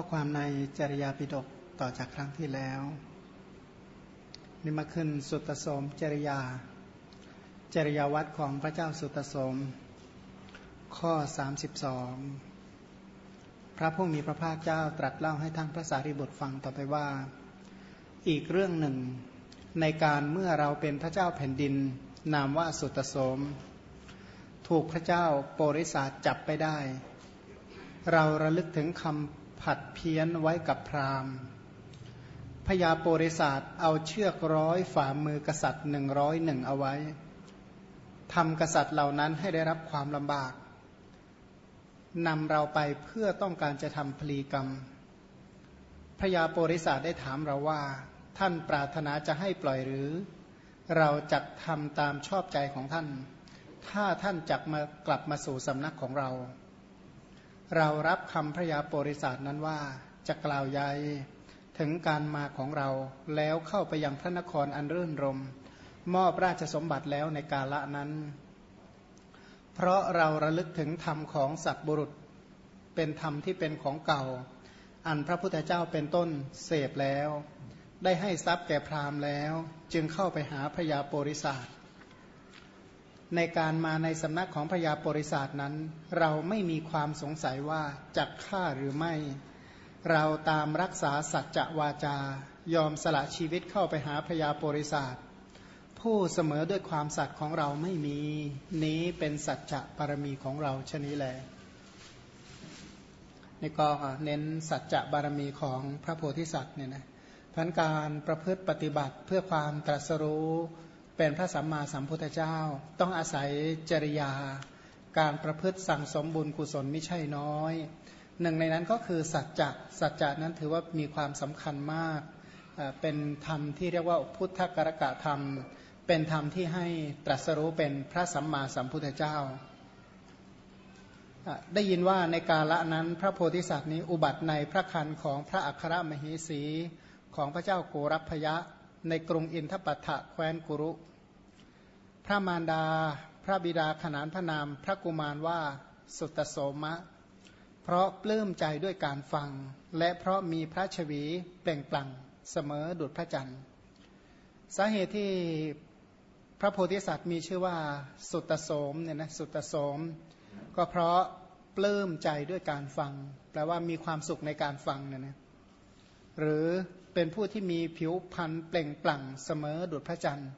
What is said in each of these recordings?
ข้อความในจริยาปิฎกต่อจากครั้งที่แล้ว นี่มาขึ้นสุตโสมจริยา จริยาวัดของพระเจ้าสุตโสม ข้อ 32 พระผู้มีพระภาคเจ้าตรัสเล่าให้ทั้งพระสารีบุตรฟังต่อไปว่า อีกเรื่องหนึ่งในการเมื่อเราเป็นพระเจ้าแผ่นดิน นามว่าสุตโสม ถูกพระเจ้าโปริศาสจับไปได้เราระลึกถึงคำ ผัดเพี้ยนไว้กับพราหมณ์พญาโปริศาสเอาเชือกร้อยฝ่ามือกษัตริย์หนึ่งร้อยหนึ่งเอาไว้ทำกษัตริย์เหล่านั้นให้ได้รับความลำบากนำเราไปเพื่อต้องการจะทำพลีกรรมพญาโปริศาสได้ถามเราว่า ท่านปรารถนาจะให้ปล่อยหรือ เราจะทำตามชอบใจของท่าน ถ้าท่านจักมากลับมาสู่สำนักของเรา เรารับคำพระยาโปริศาสนั้นว่าจะกล่าวใยถึงการมาของเราแล้วเข้าไปยังพระนครอันรื่นรม มอบราชสมบัติแล้วในกาละนั้น เพราะเราระลึกถึงธรรมของสัตบุรุษ เป็นธรรมที่เป็นของเก่า อันพระพุทธเจ้าเป็นต้นเสพแล้ว ได้ให้ทรัพย์แก่พราหมณ์แล้ว จึงเข้าไปหาพระยาโปริศาส ในการมาในสำนักของพระยาปริศาสนั้น เราไม่มีความสงสัยว่าจะฆ่าหรือไม่ เราตามรักษาสัจจะวาจา ยอมสละชีวิตเข้าไปหาพยาปริศาสผู้เสมอด้วยความสัตย์ของเราไม่มี นี้เป็นสัจจะปรมีของเราชนี้แหลนี่ก็เน้นสัจจะบารมีของพระโพธิสัตว์เนี่ยนะพันการประพฤติปฏิบัติเพื่อความตรัสรู้ เป็นพระสัมมาสัมพุทธเจ้า ต้องอาศัยจริยา การประพฤติสั่งสมบุญกุศลไม่ใช่น้อย หนึ่งในนั้นก็คือสัจจะสัจจะนั้นถือว่ามีความสำคัญมาก เป็นธรรมที่เรียกว่าพุทธกรกะธรรม เป็นธรรมที่ให้ตรัสรู้เป็นพระสัมมาสัมพุทธเจ้า ได้ยินว่าในกาละนั้นพระโพธิสัตว์นี้อุบัติในพระคันของพระอัครมเหสีของพระเจ้าโกรพยะในกรุงอินทปัฏฐะแคว้นกุรุ พระมารดา พระบิดาขนานพระนาม พระกุมารว่าสุตโสมะ เพราะปลื้มใจด้วยการฟัง และเพราะมีพระชวีเปล่งปลั่งเสมอดุจพระจันทร์ สาเหตุที่พระโพธิสัตว์มีชื่อว่าสุตโสมเนี่ยนะสุตโสม ก็เพราะปลื้มใจด้วยการฟัง แปลว่ามีความสุขในการฟังเนี่ยนะหรือเป็นผู้ที่มีผิวพรรณเปล่งปลั่งเสมอดุจพระจันทร์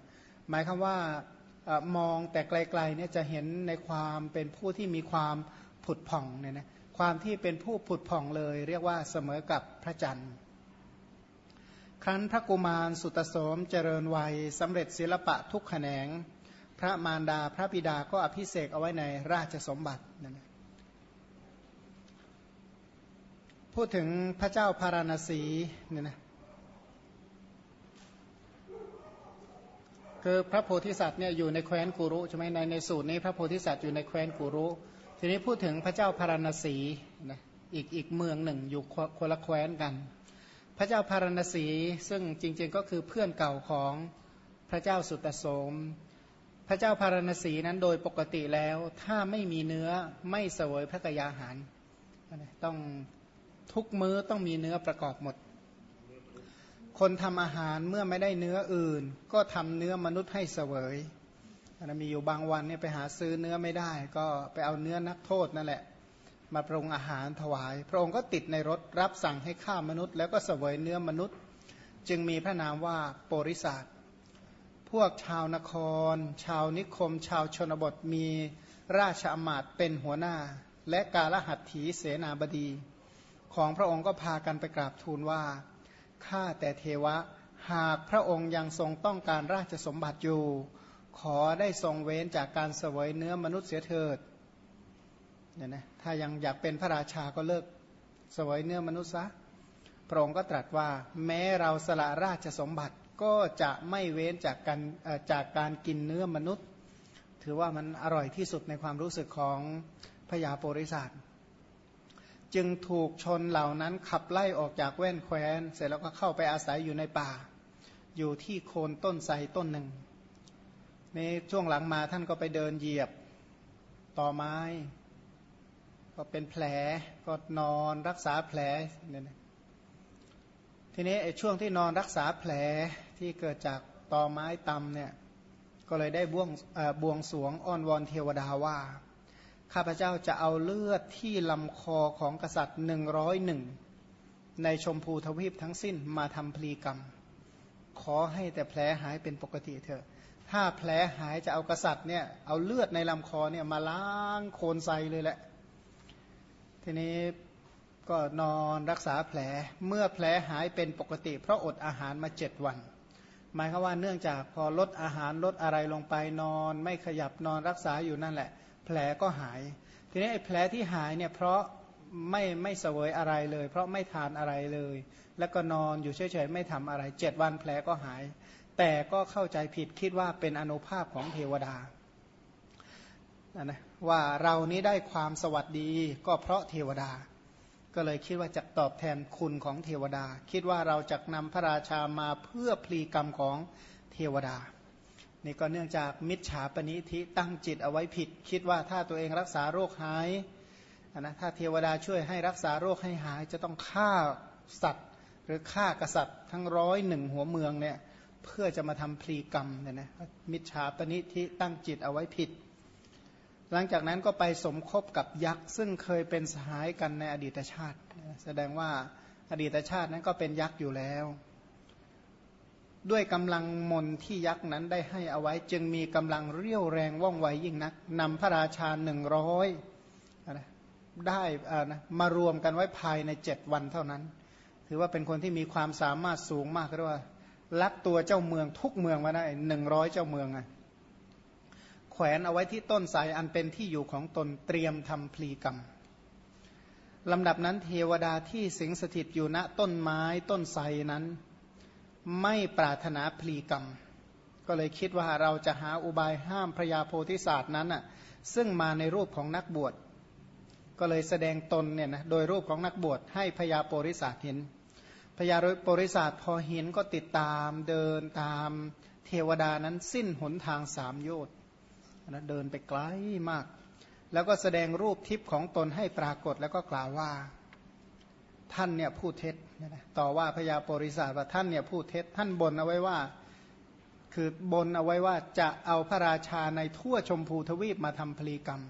หมายคำว่า มองแต่ไกลๆเนี่ยจะเห็นในความเป็นผู้ที่มีความผุดผ่องเนี่ยนะความที่เป็นผู้ผุดผ่องเลย เรียกว่าเสมอกับพระจันทร์ ครั้นพระกุมารสุตโสมเจริญวัยสำเร็จศิลปะทุกแขนง พระมารดาพระบิดาก็อภิเษกเอาไว้ในราชสมบัตินั่นพูดถึงพระเจ้าพาราณสีเนี่ยนะ คือพระโพธิสัตว์เนี่ยอยู่ในแคว้นกุรุใช่ไหมในในสูตรนี้พระโพธิสัตว์อยู่ในแคว้นกุรุ ทีนี้พูดถึงพระเจ้าพาราณสีนะอีกอีกเมืองหนึ่งอยู่คนละแคว้นกัน พระเจ้าพาราณสีซึ่งจริงๆก็คือเพื่อนเก่าของพระเจ้าสุตโสม พระเจ้าพาราณสีนั้นโดยปกติแล้ว ถ้าไม่มีเนื้อไม่เสวยพระกยาหาร ต้องทุกมื้อต้องมีเนื้อประกอบหมด คนทำอาหารเมื่อไม่ได้เนื้ออื่น ก็ทำเนื้อมนุษย์ให้เสวยนะมีอยู่บางวันเนี่ยไปหาซื้อเนื้อไม่ได้ ก็ไปเอาเนื้อนักโทษนั่นแหละ มาปรุงอาหารถวาย พระองค์ก็ติดในรถรับสั่งให้ฆ่ามนุษย์ แล้วก็เสวยเนื้อมนุษย์ จึงมีพระนามว่าโปริศาสพวกชาวนคร ชาวนิคม ชาวชนบทมีราชอมาตย์เป็นหัวหน้า และกาลหัตถีเสนาบดี ของพระองค์ก็พากันไปกราบทูลว่า ข้าแต่เทวะ หากพระองค์ยังทรงต้องการราชสมบัติอยู่ ขอได้ทรงเว้นจากการเสวยเนื้อมนุษย์เสียเถิดเนี่ยนะถ้ายังอยากเป็นพระราชาก็เลิกเสวยเนื้อมนุษย์ซะพระองค์ก็ตรัสว่า แม้เราสละราชสมบัติก็จะไม่เว้นจากการจากการกินเนื้อมนุษย์ ถือว่ามันอร่อยที่สุดในความรู้สึกของพญาโปริสัต จึงถูกชนเหล่านั้นขับไล่ออกจากแว่นแคว้น เสร็จแล้วก็เข้าไปอาศัยอยู่ในป่า อยู่ที่โคนต้นไทรต้นหนึ่งในช่วงหลังมาท่านก็ไปเดินเหยียบต่อไม้ ก็เป็นแผลก็นอนรักษาแผลเนี่ยทีนี้ไอ้ช่วงที่นอนรักษาแผลที่เกิดจากตอไม้ตำเนี่ยก็เลยได้บวงบวงสวงอ้อนวอนเทวดาว่า ข้าพเจ้าจะเอาเลือดที่ลำคอของกษัตริย์หนึ่งร้อยหนึ่งในชมพูทวีปทั้งสิ้นมาทำพลีกรรม ขอให้แต่แผลหายเป็นปกติเถอะ ถ้าแผลหายจะเอากษัตริย์เนี่ยเอาเลือดในลำคอเนี่ยมาล้างโคลนไซเลยแหละ ทีนี้ก็นอนรักษาแผลเมื่อแผลหายเป็นปกติ เพราะอดอาหารมาเจ็ดวัน หมายคือว่าเนื่องจากพอลดอาหารลดอะไรลงไปนอน ไม่ขยับนอนรักษาอยู่นั่นแหละ ผลก็หาย ทีนี้ไอ้แผลที่หายเนี่ยเพราะไม่ไม่เสวยอะไรเลย เพราะไม่ทานอะไรเลย แล้วก็นอนอยู่เฉยๆไม่ทำอะไรเจ็ดวันแผลก็หาย แต่ก็เข้าใจผิดคิดว่าเป็นอนุภาพของเทวดานะว่าเรานี้ได้ความสวัสดีก็เพราะเทวดา ก็เลยคิดว่าจะตอบแทนคุณของเทวดา คิดว่าเราจะนำพระราชามาเพื่อพลีกรรมของเทวดา นี่ก็เนื่องจากมิจฉาปณิธิตั้งจิตเอาไว้ผิด คิดว่าถ้าตัวเองรักษาโรคหายนะถ้าเทวดาช่วยให้รักษาโรคให้หายจะต้องฆ่าสัตว์ หรือฆ่ากษัตริย์ทั้งร้อยหนึ่งหัวเมืองเนี่ยเพื่อจะมาทำพลีกรรมเนี่ยนะมิจฉาปณิทิตั้งจิตเอาไว้ผิด หลังจากนั้นก็ไปสมคบกับยักษ์ ซึ่งเคยเป็นสหายกันในอดีตชาติ แสดงว่าอดีตชาตินั้นก็เป็นยักษ์อยู่แล้ว ด้วยกำลังมนที่ยักษ์นั้นได้ให้เอาไว้จึงมีกำลังเรี่ยวแรงว่องไวยิ่งนักนำพระราชาหนึ่งร้อยได้นะมารวมกันไว้ภายในเจ็ดวันเท่านั้น ถือว่าเป็นคนที่มีความสามารถสูงมากเรียกว่าลักตัวเจ้าเมืองทุกเมืองมาได้หนึ่งร้อยเจ้าเมืองอะแขวนเอาไว้ที่ต้นไทรอันเป็นที่อยู่ของตนเตรียมทำพลีกรรมลำดับนั้นเทวดาที่สิงสถิตอยู่ณต้นไม้ต้นไทรนั้น ไม่ปรารถนาพลีกรรม ก็เลยคิดว่าเราจะหาอุบายห้ามพระยาโพธิศาสตร์นั้นอะซึ่งมาในรูปของนักบวช ก็เลยแสดงตนเนี่ยนะโดยรูปของนักบวชให้พญาโปริศาสเห็นพญาโปริศาสพอเห็นก็ติดตามเดินตามเทวดานั้นสิ้นหนทางสามโยชน์นะเดินไปไกลมาก แล้วก็แสดงรูปทิพย์ของตนให้ปรากฏแล้วก็กล่าวว่า ท่านเนี่ยพูดเท็จนะต่อว่าพญาโปริศาสว่าท่านเนี่ยพูดเท็จท่านบนเอาไว้ว่า คือบนเอาไว้ว่าจะเอาพระราชาในทั่วชมพูทวีปมาทำพลีกรรม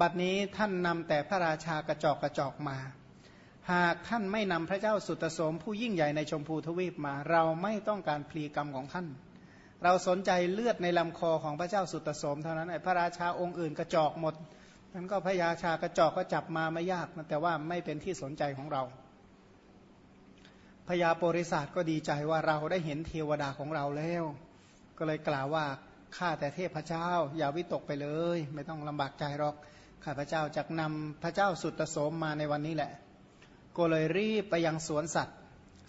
บัดนี้ท่านนำแต่พระราชากระจอกกระจอกมา หากท่านไม่นำพระเจ้าสุตโสมผู้ยิ่งใหญ่ในชมพูทวีปมา เราไม่ต้องการพลีกรรมของท่าน เราสนใจเลือดในลำคอของพระเจ้าสุตโสมเท่านั้นไอ้พระราชาองค์อื่นกระจอกหมดนั้นก็พระยาชากระจอกก็จับมาไม่ยากนะแต่ว่าไม่เป็นที่สนใจของเรา พญาโปริศาสก็ดีใจว่าเราได้เห็นเทวดาของเราแล้ว ก็เลยกล่าวว่าข้าแต่เทพเจ้า อย่าวิตกไปเลย ไม่ต้องลำบากใจหรอกข้าพเจ้าจะนำพระเจ้าสุตโสมมาในวันนี้แหละ ก็เลยรีบไปยังสวนสัตว์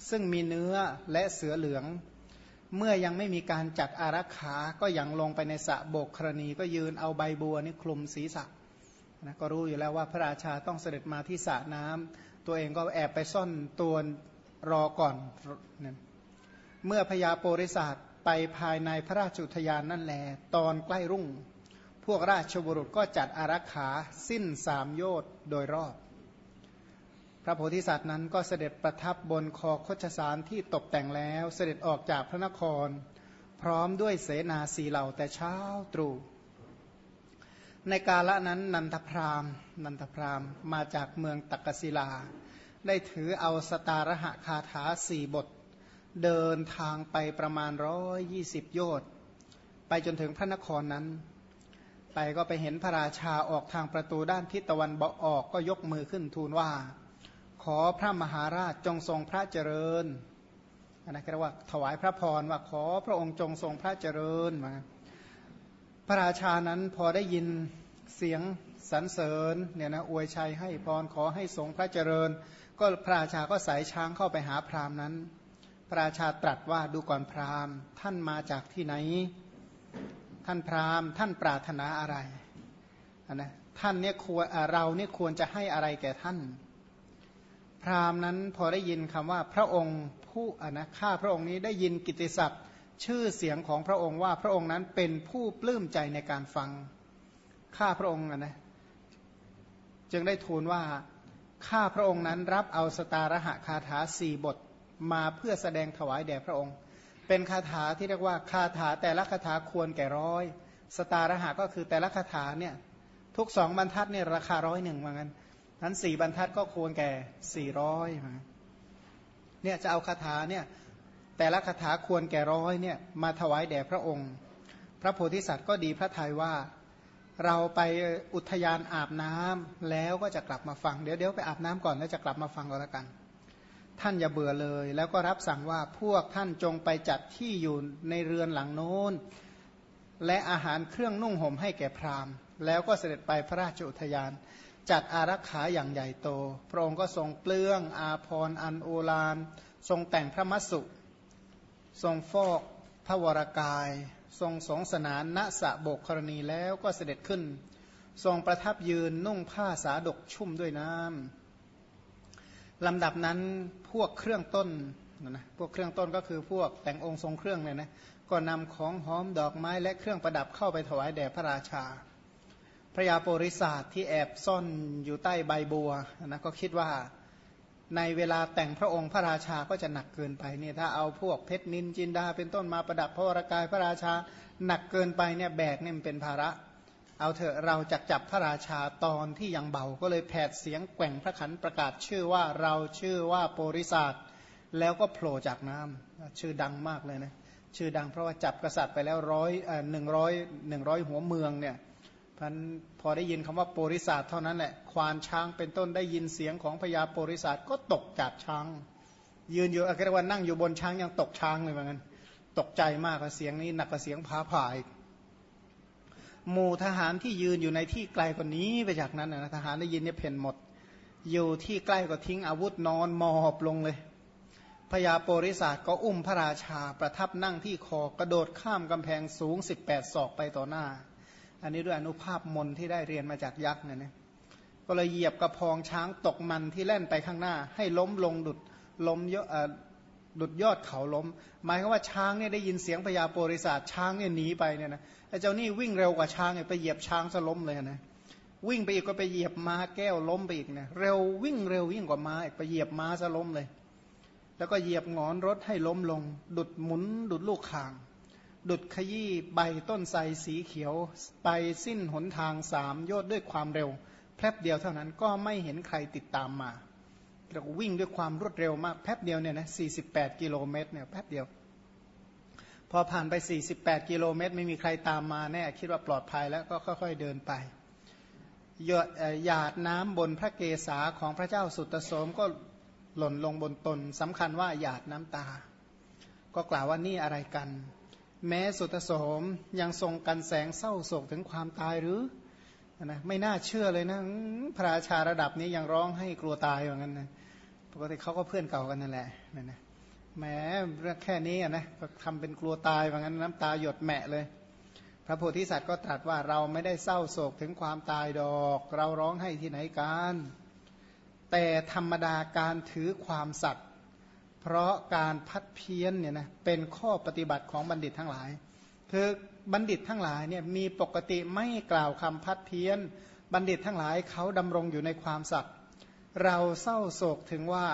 ซึ่งมีเนื้อและเสือเหลือง เมื่อยังไม่มีการจัดอารักขาก็ยังลงไปในสระโบกครณีก็ยืนเอาใบบัวนี่คลุมศีรษะนะก็รู้อยู่แล้วว่าพระราชาต้องเสด็จมาที่สระน้ำตัวเองก็แอบไปซ่อนตัว รอก่อน เมื่อพญาโปริศาสไปภายในพระราชุทยานนั่นแหละตอนใกล้รุ่ง พวกราชบุรุษก็จัดอารักขาสิ้นสามโยชน์โดยรอบ พระโพธิสัตว์นั้นก็เสด็จประทับบนคอคชสารที่ตกแต่งแล้ว เสด็จออกจากพระนคร พร้อมด้วยเสนาสีเหล่าแต่เช้าตรู่ในกาละนั้นนันทพรามนันทพรามมาจากเมืองตักกศิลา ได้ถือเอาสตารหะคาถาสี่บท เดินทางไปประมาณร้อยยี่สิบโยชน์ไปจนถึงพระนครนั้น ไปก็ไปเห็นพระราชาออกทางประตูด้านทิศตะวันบออกก็ยกมือขึ้นทูลว่า ขอพระมหาราชจงทรงพระเจริญอันนั้นเรียกว่าถวายพระพรว่าขอพระองค์จงทรงพระเจริญมาพระราชานั้นพอได้ยินเสียงสรรเสริญเนี่ยนะอวยชัยให้พรขอให้ทรงพระเจริญ ก็พระราชาก็สายช้างเข้าไปหาพราหมณ์นั้น พระราชาตรัสว่าดูก่อนพราหมณ์ ท่านมาจากที่ไหน ท่านพราหมณ์ ท่านปรารถนาอะไรนะท่านเนี่ยควรเราเนี่ยควรจะให้อะไรแก่ท่าน พราหมณ์นั้นพอได้ยินคำว่าพระองค์ผู้นะข้าพระองค์นี้ได้ยินกิติศัพท์ชื่อเสียงของพระองค์ว่าพระองค์นั้นเป็นผู้ปลื้มใจในการฟัง ข้าพระองค์นะจึงได้ทูลว่า ข้าพระองค์นั้นรับเอาสตารหะคาถาสี่บทมาเพื่อแสดงถวายแด่พระองค์ เป็นคาถาที่เรียกว่าคาถาแต่ละคาถาควรแก่ร้อย สตารหะก็คือแต่ละคาถาเนี่ยทุกสองบรรทัดเนี่ยราคาร้อยหนึ่งเหมือนกันนั้นสี่บรรทัดก็ควรแก่สี่ร้อยเนี่ยจะเอาคาถาเนี่ยแต่ละคาถาควรแก่ร้อยเนี่ยมาถวายแด่พระองค์ พระโพธิสัตว์ก็ดีพระทัยว่า เราไปอุทยานอาบน้ำแล้วก็จะกลับมาฟังเดี๋ยวเดี๋ยวไปอาบน้ำก่อนแล้วจะกลับมาฟังก็แล้วกัน ท่านอย่าเบื่อเลย แล้วก็รับสั่งว่าพวกท่านจงไปจัดที่อยู่ในเรือนหลังโน้น และอาหารเครื่องนุ่งห่มให้แก่พราหมณ์ แล้วก็เสด็จไปพระราชอุทยาน จัดอารักขาอย่างใหญ่โต พระองค์ก็ทรงเปลื้องอาพรอันโอฬารทรงแต่งพระมัสสุ ทรงฟอกพระวรากาย ทรงสงสนานณสะโบกกรณีแล้วก็เสด็จขึ้น ทรงประทับยืนนุ่งผ้าสาดกชุ่มด้วยน้ำลำดับนั้นพวกเครื่องต้นนะพวกเครื่องต้นก็คือพวกแต่งองค์ทรงเครื่องเนี่ยนะก็นำของหอมดอกไม้และเครื่องประดับเข้าไปถวายแด่พระราชา พระยาโปริศาสที่แอบซ่อนอยู่ใต้ใบบัวนะก็คิดว่า ในเวลาแต่งพระองค์พระราชาก็จะหนักเกินไปเนี่ยถ้าเอาพวกเพชรนินจินดา เป็นต้นมาประดับพระวรากายพระราชาหนักเกินไปเนี่ยแบกเนี่ยมันเป็นภาระ เอาเถอะเราจะจับพระราชาตอนที่ยังเบาก็เลยแผดเสียงแกว่งพระขันประกาศชื่อว่าเราชื่อว่าโปริศาสแล้วก็โผล่จากน้ำชื่อดังมากเลยนะชื่อดังเพราะว่าจับกษัตริย์ไปแล้วร้อยหนึ่งร้อยหนึ่งร้อยหัวเมืองเนี่ย พันพอได้ยินคำว่าโปริศาสเท่านั้นแหละควานช้างเป็นต้นได้ยินเสียงของพญาโปริศาสก็ตกจากช้าง ยืนอยู่อากรวันนั่งอยู่บนช้างยังตกช้างเลยเหมือนกันตกใจมากเสียงนี้หนักกว่าเสียงผาผายหมู่ทหารที่ยืนอยู่ในที่ไกลกว่านี้ไปจากนั้นนะทหารได้ยินเนี่ยเพ่นหมด อยู่ที่ใกล้ก็ทิ้งอาวุธนอนมอบลงเลยพญาโปริศาสก็อุ้มพระราชาประทับนั่งที่คอกระโดดข้ามกำแพงสูง 18 ศอกไปต่อหน้า อันนี้ด้วยอนุภาพมนที่ได้เรียนมาจากยักษ์เนี่ยนะก็เลยเหยียบกระพองช้างตกมันที่แล่นไปข้างหน้า ให้ล้มลงดุดล้มเยอะดุดยอดเขาล้ม หมายความว่าช้างเนี่ยได้ยินเสียงพญาโปริศาสช้างเนี่ยหนีไปเนี่ยนะไอ้เจ้านี่วิ่งเร็วกว่าช้างเนี่ยไปเหยียบช้างซะล้มเลยนะวิ่งไปอีกก็ไปเหยียบม้าแก้วล้มไปอีกเนี่ยเร็ววิ่งเร็ววิ่งกว่าม้าอีกไปเหยียบม้าซะล้มเลย แล้วก็เหยียบงอนรถให้ล้มลง ดุดหมุนดุดลูกคาง ดุดขยี้ใบต้นไทรสีเขียว ไปสิ้นหนทางสามโยชดด้วยความเร็วแป๊บเดียวเท่านั้นก็ไม่เห็นใครติดตามมาเราวิ่งด้วยความรวดเร็วมากแป๊บเดียวเนี่ยนะ48กิโลเมตรเนี่ยแป๊บเดียว พอผ่านไป48กิโลเมตร ไม่มีใครตามมาแน่คิดว่าปลอดภัยแล้วก็ค่อย ๆเดินไปหยาดน้ำบนพระเกศาของพระเจ้าสุตโสมก็หล่นลงบนตนสำคัญว่าหยาดน้ำตา ก็กล่าวว่านี่อะไรกัน แม้สุตโสมยังทรงกันแสงเศร้าโศกถึงความตายหรือนะไม่น่าเชื่อเลยนะพระราชาระดับนี้ยังร้องให้กลัวตายอย่างนั้นนะปกติเขาก็เพื่อนเก่ากันนั่นแหละนะนะแม้แค่นี้นะก็ทำเป็นกลัวตายอย่างนั้นน้ำตาหยดแมะเลย พระโพธิสัตว์ก็ตรัสว่าเราไม่ได้เศร้าโศกถึงความตายดอก เราร้องให้ที่ไหนกันแต่ธรรมดาการถือความสัตย์ เพราะการพัดเพี้ยนเนี่ยนะเป็นข้อปฏิบัติของบัณฑิตทั้งหลาย คือบัณฑิตทั้งหลายเนี่ยมีปกติไม่กล่าวคำพัดเพี้ยน บัณฑิตทั้งหลายเขาดำรงอยู่ในความสัตย์เราเศร้าโศกถึงว่า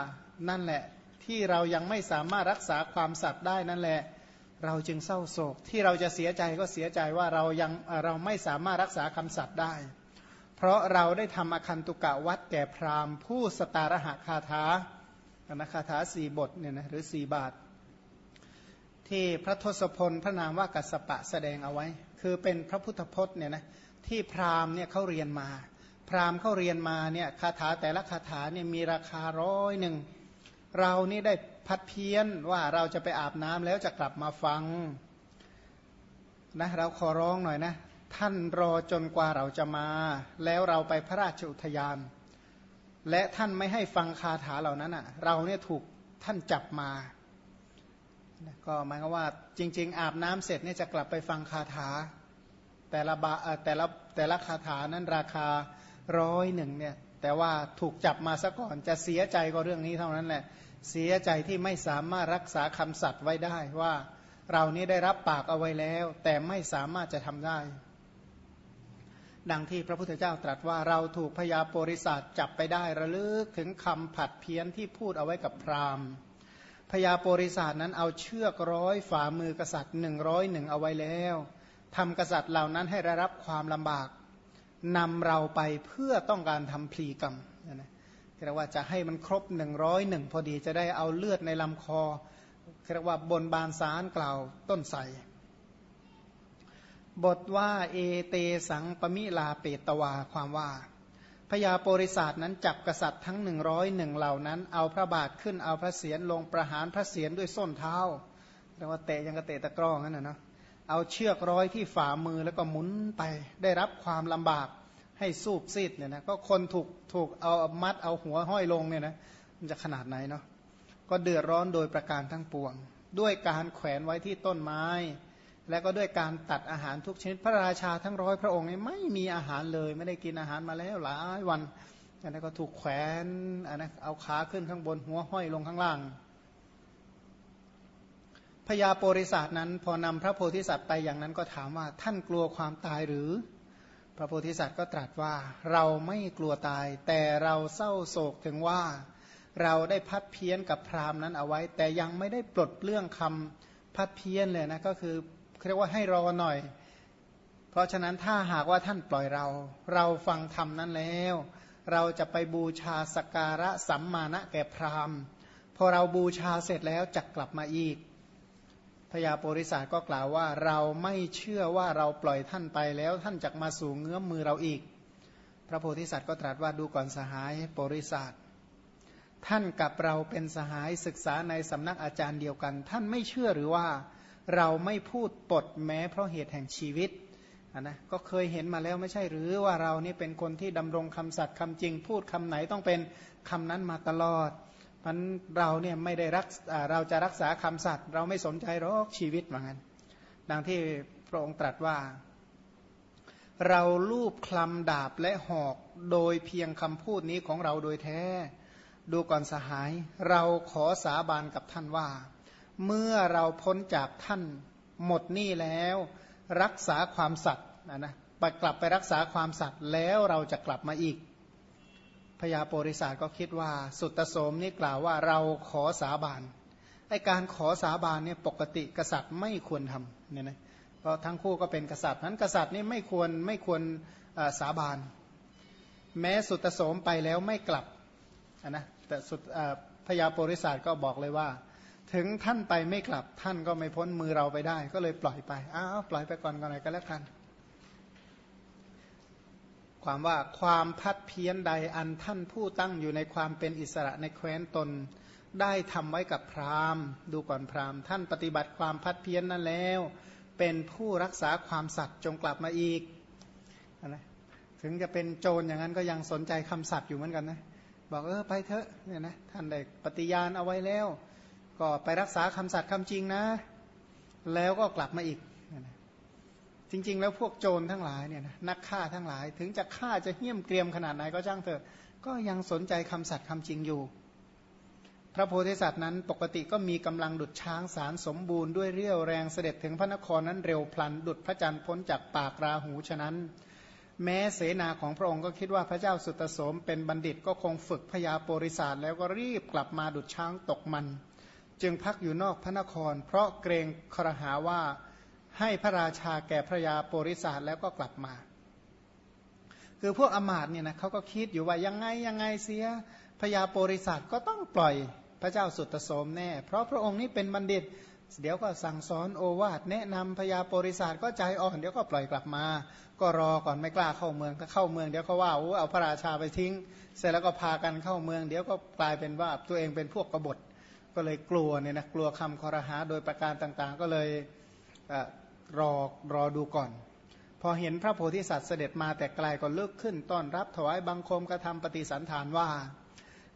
นั่นแหละ ที่เรายังไม่สามารถรักษาความสัตย์ได้นั่นแหละ เราจึงเศร้าโศก ที่เราจะเสียใจก็เสียใจว่าเรายังเราไม่สามารถรักษาคำสัตย์ได้ เพราะเราได้ทำอคันตุกะวัดแก่พราหมณ์ผู้สตารหะคาถา นะคาถาสี่บทเนี่ยนะหรือสี่บาท ที่พระทศพลพระนามว่ากัสปะแสดงเอาไว้ คือเป็นพระพุทธพจน์เนี่ยนะที่พราหมณ์เนี่ยเขาเรียนมา พราหมณ์เขาเรียนมาเนี่ยคาถาแต่ละคาถาเนี่ยมีราคาร้อยหนึ่งเรานี่ได้พัดเพี้ยนว่าเราจะไปอาบน้ำแล้วจะกลับมาฟังนะเราขอร้องหน่อยนะ ท่านรอจนกว่าเราจะมา แล้วเราไปพระราชอุทยาน และท่านไม่ให้ฟังคาถาเหล่านั้นอะ เราเนี่ยถูกท่านจับมา ก็หมายความว่าจริง ๆ อาบน้ำเสร็จเนี่ยจะกลับไปฟังคาถา แต่ละบาแต่ละแต่ละคาถานั้นราคาร้อยหนึ่งเนี่ย แต่ว่าถูกจับมาซะก่อนจะเสียใจก็เรื่องนี้เท่านั้นแหละ เสียใจที่ไม่สามารถรักษาคำสัตว์ไว้ได้ว่า เรานี้ได้รับปากเอาไว้แล้ว แต่ไม่สามารถจะทำได้ ดังที่พระพุทธเจ้าตรัสว่าเราถูกพยาโปริศาสจับไปได้ระลึกถึงคำผัดเพี้ยนที่พูดเอาไว้กับพราหมณ์พญาโปริศาสนั้นเอาเชือกร้อยฝ่ามือกษัตริย์หนึ่งร้อยหนึ่งเอาไว้แล้วทำกษัตริย์เหล่านั้นให้ได้รับความลำบากนำเราไปเพื่อต้องการทำพลีกรรมนะเรียกว่าจะให้มันครบหนึ่งร้อยหนึ่งพอดีจะได้เอาเลือดในลำคอเรียกว่าบนบานสารกล่าวต้นใส บทว่าเอเตสังปมิลาเปตวาความว่าพญาโปริศาสนั้นจับกษัตริย์ทั้งหนึ่งร้อยหนึ่งเหล่านั้น เอาพระบาทขึ้นเอาพระเศียรลงประหารพระเศียรด้วยส้นเท้าเรียกว่าเตะยังกระเตะตะกร้องนั่นนะเนาะเอาเชือกร้อยที่ฝ่ามือแล้วก็หมุนไปได้รับความลำบากให้สูบซีดเนี่ยนะก็คนถูกถูกเอามัดเอาหัวห้อยลงเนี่ยนะมันจะขนาดไหนเนาะก็เดือดร้อนโดยประการทั้งปวง ด้วยการแขวนไว้ที่ต้นไม้ และก็ด้วยการตัดอาหารทุกชนิดพระราชาทั้งร้อยพระองค์ไม่มีอาหารเลย ไม่ได้กินอาหารมาแล้วหลายวันอันนั้นก็ถูกแขวนอันนั้นเอาขาขึ้นข้างบนหัวห้อยลงข้างล่างพญาโปริศาสนั้น พอนำพระโพธิสัตว์ไปอย่างนั้นก็ถามว่าท่านกลัวความตายหรือ พระโพธิสัตว์ก็ตรัสว่าเราไม่กลัวตาย แต่เราเศร้าโศกถึงว่า เราได้พัดเพี้ยนกับพราหมณ์นั้นเอาไว้ แต่ยังไม่ได้ปลดเรื่องคำพัดเพี้ยนเลยนะก็คือ เรียกว่าให้รอหน่อย เพราะฉะนั้นถ้าหากว่าท่านปล่อยเรา เราฟังธรรมนั้นแล้ว เราจะไปบูชาสการะสัมมาณะแก่พราหมณ์ พอเราบูชาเสร็จแล้วจะกลับมาอีกพญาโปริศาสก็กล่าวว่าเราไม่เชื่อว่าเราปล่อยท่านไปแล้วท่านจะมาสู่เงื้อมมือเราอีก พระโพธิสัตว์ก็ตรัสว่าดูก่อนสหายโปริศาสท่านกับเราเป็นสหายศึกษาในสำนักอาจารย์เดียวกัน ท่านไม่เชื่อหรือว่า เราไม่พูดปดแม้เพราะเหตุแห่งชีวิตนะก็เคยเห็นมาแล้วไม่ใช่หรือว่าเรานี่เป็นคนที่ดำรงคำสัตย์คำจริง พูดคำไหนต้องเป็นคำนั้นมาตลอดมันเราเนี่ยไม่ได้รักเราจะรักษาคำสัตย์เราไม่สนใจหรอกชีวิตเหมือนกันดังที่พระองค์ตรัสว่า เราลูบคลำดาบและหอกโดยเพียงคำพูดนี้ของเราโดยแท้ ดูก่อนสหาย เราขอสาบานกับท่านว่า เมื่อเราพ้นจากท่านหมดหนี้แล้ว รักษาความสัตย์นะนะไปกลับไปรักษาความสัตย์แล้วเราจะกลับมาอีกพญาโปริศาสก็คิดว่า สุตโสมนี่กล่าวว่าเราขอสาบานไอการขอสาบานเนี่ยปกติกษัตริย์ไม่ควรทำเนี่ยนะเพราะทั้งคู่ก็เป็นกษัตริย์นั้นกษัตริย์นี่ไม่ควรไม่ควรสาบาน แม้สุตโสมไปแล้วไม่กลับนะแต่สุดพญาโปริศาสก็บอกเลยว่า ถึงท่านไปไม่กลับท่านก็ไม่พ้นมือเราไปได้ ก็เลยปล่อยไปอ้าวปล่อยไปก่อนก่อนหน่อยก็แล้วกัน ความว่าความพัดเพี้ยนใดอันท่านผู้ตั้งอยู่ในความเป็นอิสระในแคว้นตน ได้ทำไว้กับพราหมณ์ ดูก่อนพราหมณ์ ท่านปฏิบัติความพัดเพี้ยนนั้นแล้ว เป็นผู้รักษาความสัตย์จงกลับมาอีกนะถึงจะเป็นโจรอย่างนั้นก็ยังสนใจคำสัตย์อยู่เหมือนกันนะบอกเออไปเถอะเนี่ยนะท่านได้ปฏิญาณเอาไว้แล้ว ก็ไปรักษาคำสัตย์คำจริงนะ แล้วก็กลับมาอีก จริง ๆ แล้วพวกโจรทั้งหลายเนี่ยนะนักฆ่าทั้งหลาย ถึงจะฆ่าจะเหี้ยมเกรียมขนาดไหนก็ช่างเถอะ ก็ยังสนใจคำสัตย์คำจริงอยู่ พระโพธิสัตว์นั้นปกติก็มีกำลังดุดช้างสารสมบูรณ์ด้วยเรี่ยวแรงเสด็จถึงพระนครนั้นเร็วพลัน ดุดพระจันทร์พ้นจากปากราหูฉะนั้นแม้เสนาของพระองค์ก็คิดว่าพระเจ้าสุตโสมเป็นบัณฑิตก็คงฝึกพยาโปริศาสแล้วก็รีบกลับมาดุดช้างตกมัน จึงพักอยู่นอกพระนคร เพราะเกรงครหาว่าให้พระราชาแก่พระยาโปริศาสแล้วก็กลับมา คือพวกอมาตเนี่ยนะเขาก็คิดอยู่ว่ายังไงยังไงเสียพระยาโปริศาสก็ต้องปล่อยพระเจ้าสุตโสมแน่ เพราะพระองค์นี้เป็นบัณฑิต เดี๋ยวก็สั่งสอนโอวาทแนะนำพญาโปริศาสก็ใจอ่อนเดี๋ยวก็ปล่อยกลับมา ก็รอก่อนไม่กล้าเข้าเมืองก็เข้าเมืองเดี๋ยวเขาว่าโอ้เอาพระราชาไปทิ้ง เสร็จแล้วก็พากันเข้าเมือง เดี๋ยวก็กลายเป็นว่าตัวเองเป็นพวกกบฏ ก็เลยกลัวเนี่ยนะกลัวคำคอรหาโดยประการต่างๆ ก็เลยรอรอดูก่อน พอเห็นพระโพธิสัตว์เสด็จมาแต่ไกลก็เลิกขึ้นต้อนรับถวายบังคมกระทำปฏิสันฐานว่า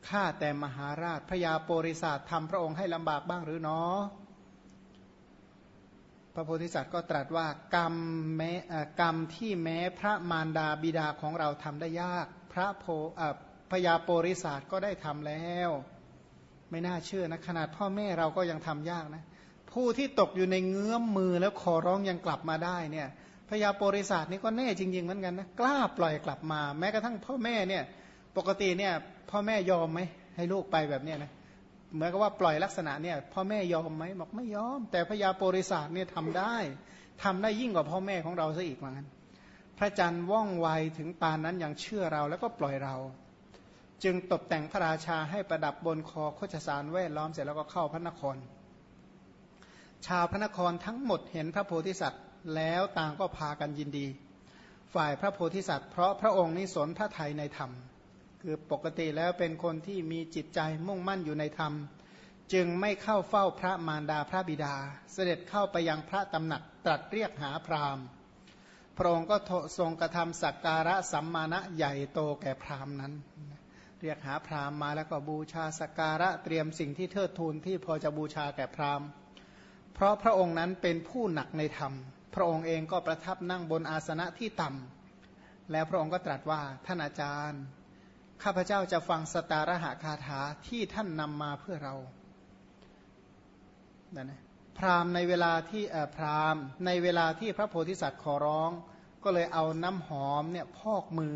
ข้าแต่มหาราชพระยาโปริศาสทำพระองค์ให้ลำบากบ้างหรือเนาะพระโพธิสัตว์ก็ตรัสว่ากรรมแม้กรรมที่แม้พระมารดาบิดาของเราทำได้ยาก พระโพพยาโปริศาสก็ได้ทำแล้ว ไม่น่าเชื่อนะขนาดพ่อแม่เราก็ยังทำยากนะ ผู้ที่ตกอยู่ในเงื้อมมือแล้วขอร้องยังกลับมาได้เนี่ยพญาโปริศาสนี่ก็แน่จริงๆเหมือนกันนะกล้าปล่อยกลับมา แม้กระทั่งพ่อแม่เนี่ยปกติเนี่ยพ่อแม่ยอมไหมให้ลูกไปแบบเนี้ยนะเหมือนกับว่าปล่อยลักษณะเนี่ยพ่อแม่ยอมไหมบอกไม่ยอม แต่พญาโปริศาสเนี่ยทำได้ทำได้ยิ่งกว่าพ่อแม่ของเราซะอีกเหมือนกันพระจันทร์ว่องไวถึงปานนั้นยังเชื่อเราแล้วก็ปล่อยเรา จึงตกแต่งพระราชาให้ประดับบนคอโคชสารแวดล้อมเสร็จแล้วก็เข้าพระนคร ชาวพระนครทั้งหมดเห็นพระโพธิสัตว์ แล้วต่างก็พากันยินดี ฝ่ายพระโพธิสัตว์ เพราะพระองค์นี้สนพระไทยในธรรม คือปกติแล้วเป็นคนที่มีจิตใจมุ่งมั่นอยู่ในธรรม จึงไม่เข้าเฝ้าพระมารดาพระบิดา เสด็จเข้าไปยังพระตำหนักตรัสเรียกหาพราหมณ์ พระองค์ก็ทรงกระทำสักการะสัมมาณะใหญ่โตแก่พราหมณ์นั้น เรียกหาพราหมณ์มาแล้วก็บูชาสการะเตรียมสิ่งที่เทิดทูนที่พอจะบูชาแก่พราหมณ์ เพราะพระองค์นั้นเป็นผู้หนักในธรรม พระองค์เองก็ประทับนั่งบนอาสนะที่ต่ำแล้วพระองค์ก็ตรัสว่าท่านอาจารย์ข้าพเจ้าจะฟังสตารหาคาถาที่ท่านนำมาเพื่อเรานะนะพราหมณ์ในเวลาที่พราหมณ์ในเวลาที่พระโพธิสัตว์ขอร้อง ก็เลยเอาน้ำหอมเนี่ยพอกมือ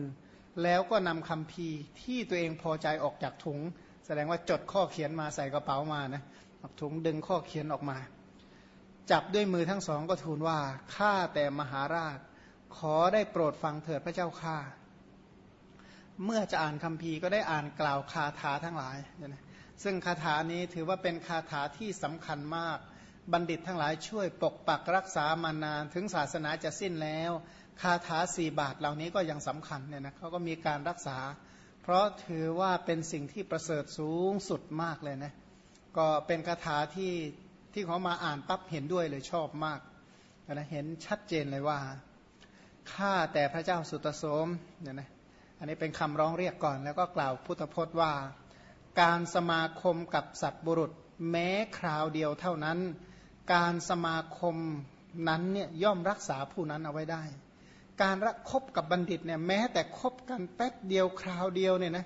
แล้วก็นำคำพีที่ตัวเองพอใจออกจากถุง แสดงว่าจดข้อเขียนมาใส่กระเป๋ามานะถุงดึงข้อเขียนออกมา จับด้วยมือทั้งสองก็ทูลว่าข้าแต่มหาราช ขอได้โปรดฟังเถิดพระเจ้าข้าเมื่อจะอ่านคำพีก็ได้อ่านกล่าวคาถาทั้งหลายนะซึ่งคาถานี้ถือว่าเป็นคาถาที่สำคัญมาก บัณฑิตทั้งหลายช่วยปกปักรักษามานานถึงศาสนาจะสิ้นแล้ว คาถาสี่บาทเหล่านี้ก็ยังสำคัญเนี่ยนะเขาก็มีการรักษา เพราะถือว่าเป็นสิ่งที่ประเสริฐสูงสุดมากเลยนะก็เป็นคาถาที่ที่เขามาอ่านปั๊บเห็นด้วยเลยชอบมากนะเห็นชัดเจนเลยว่าข้าแต่พระเจ้าสุตโสมเนี่ยนะอันนี้เป็นคำร้องเรียกก่อน แล้วก็กล่าวพุทธพจน์ว่า การสมาคมกับสัตว์บุรุษ แม้คราวเดียวเท่านั้น การสมาคมนั้นเนี่ยย่อมรักษาผู้นั้นเอาไว้ได้ การรักคบกับบัณฑิตเนี่ยแม้แต่คบกันแป๊บเดียวคราวเดียวเนี่ยนะ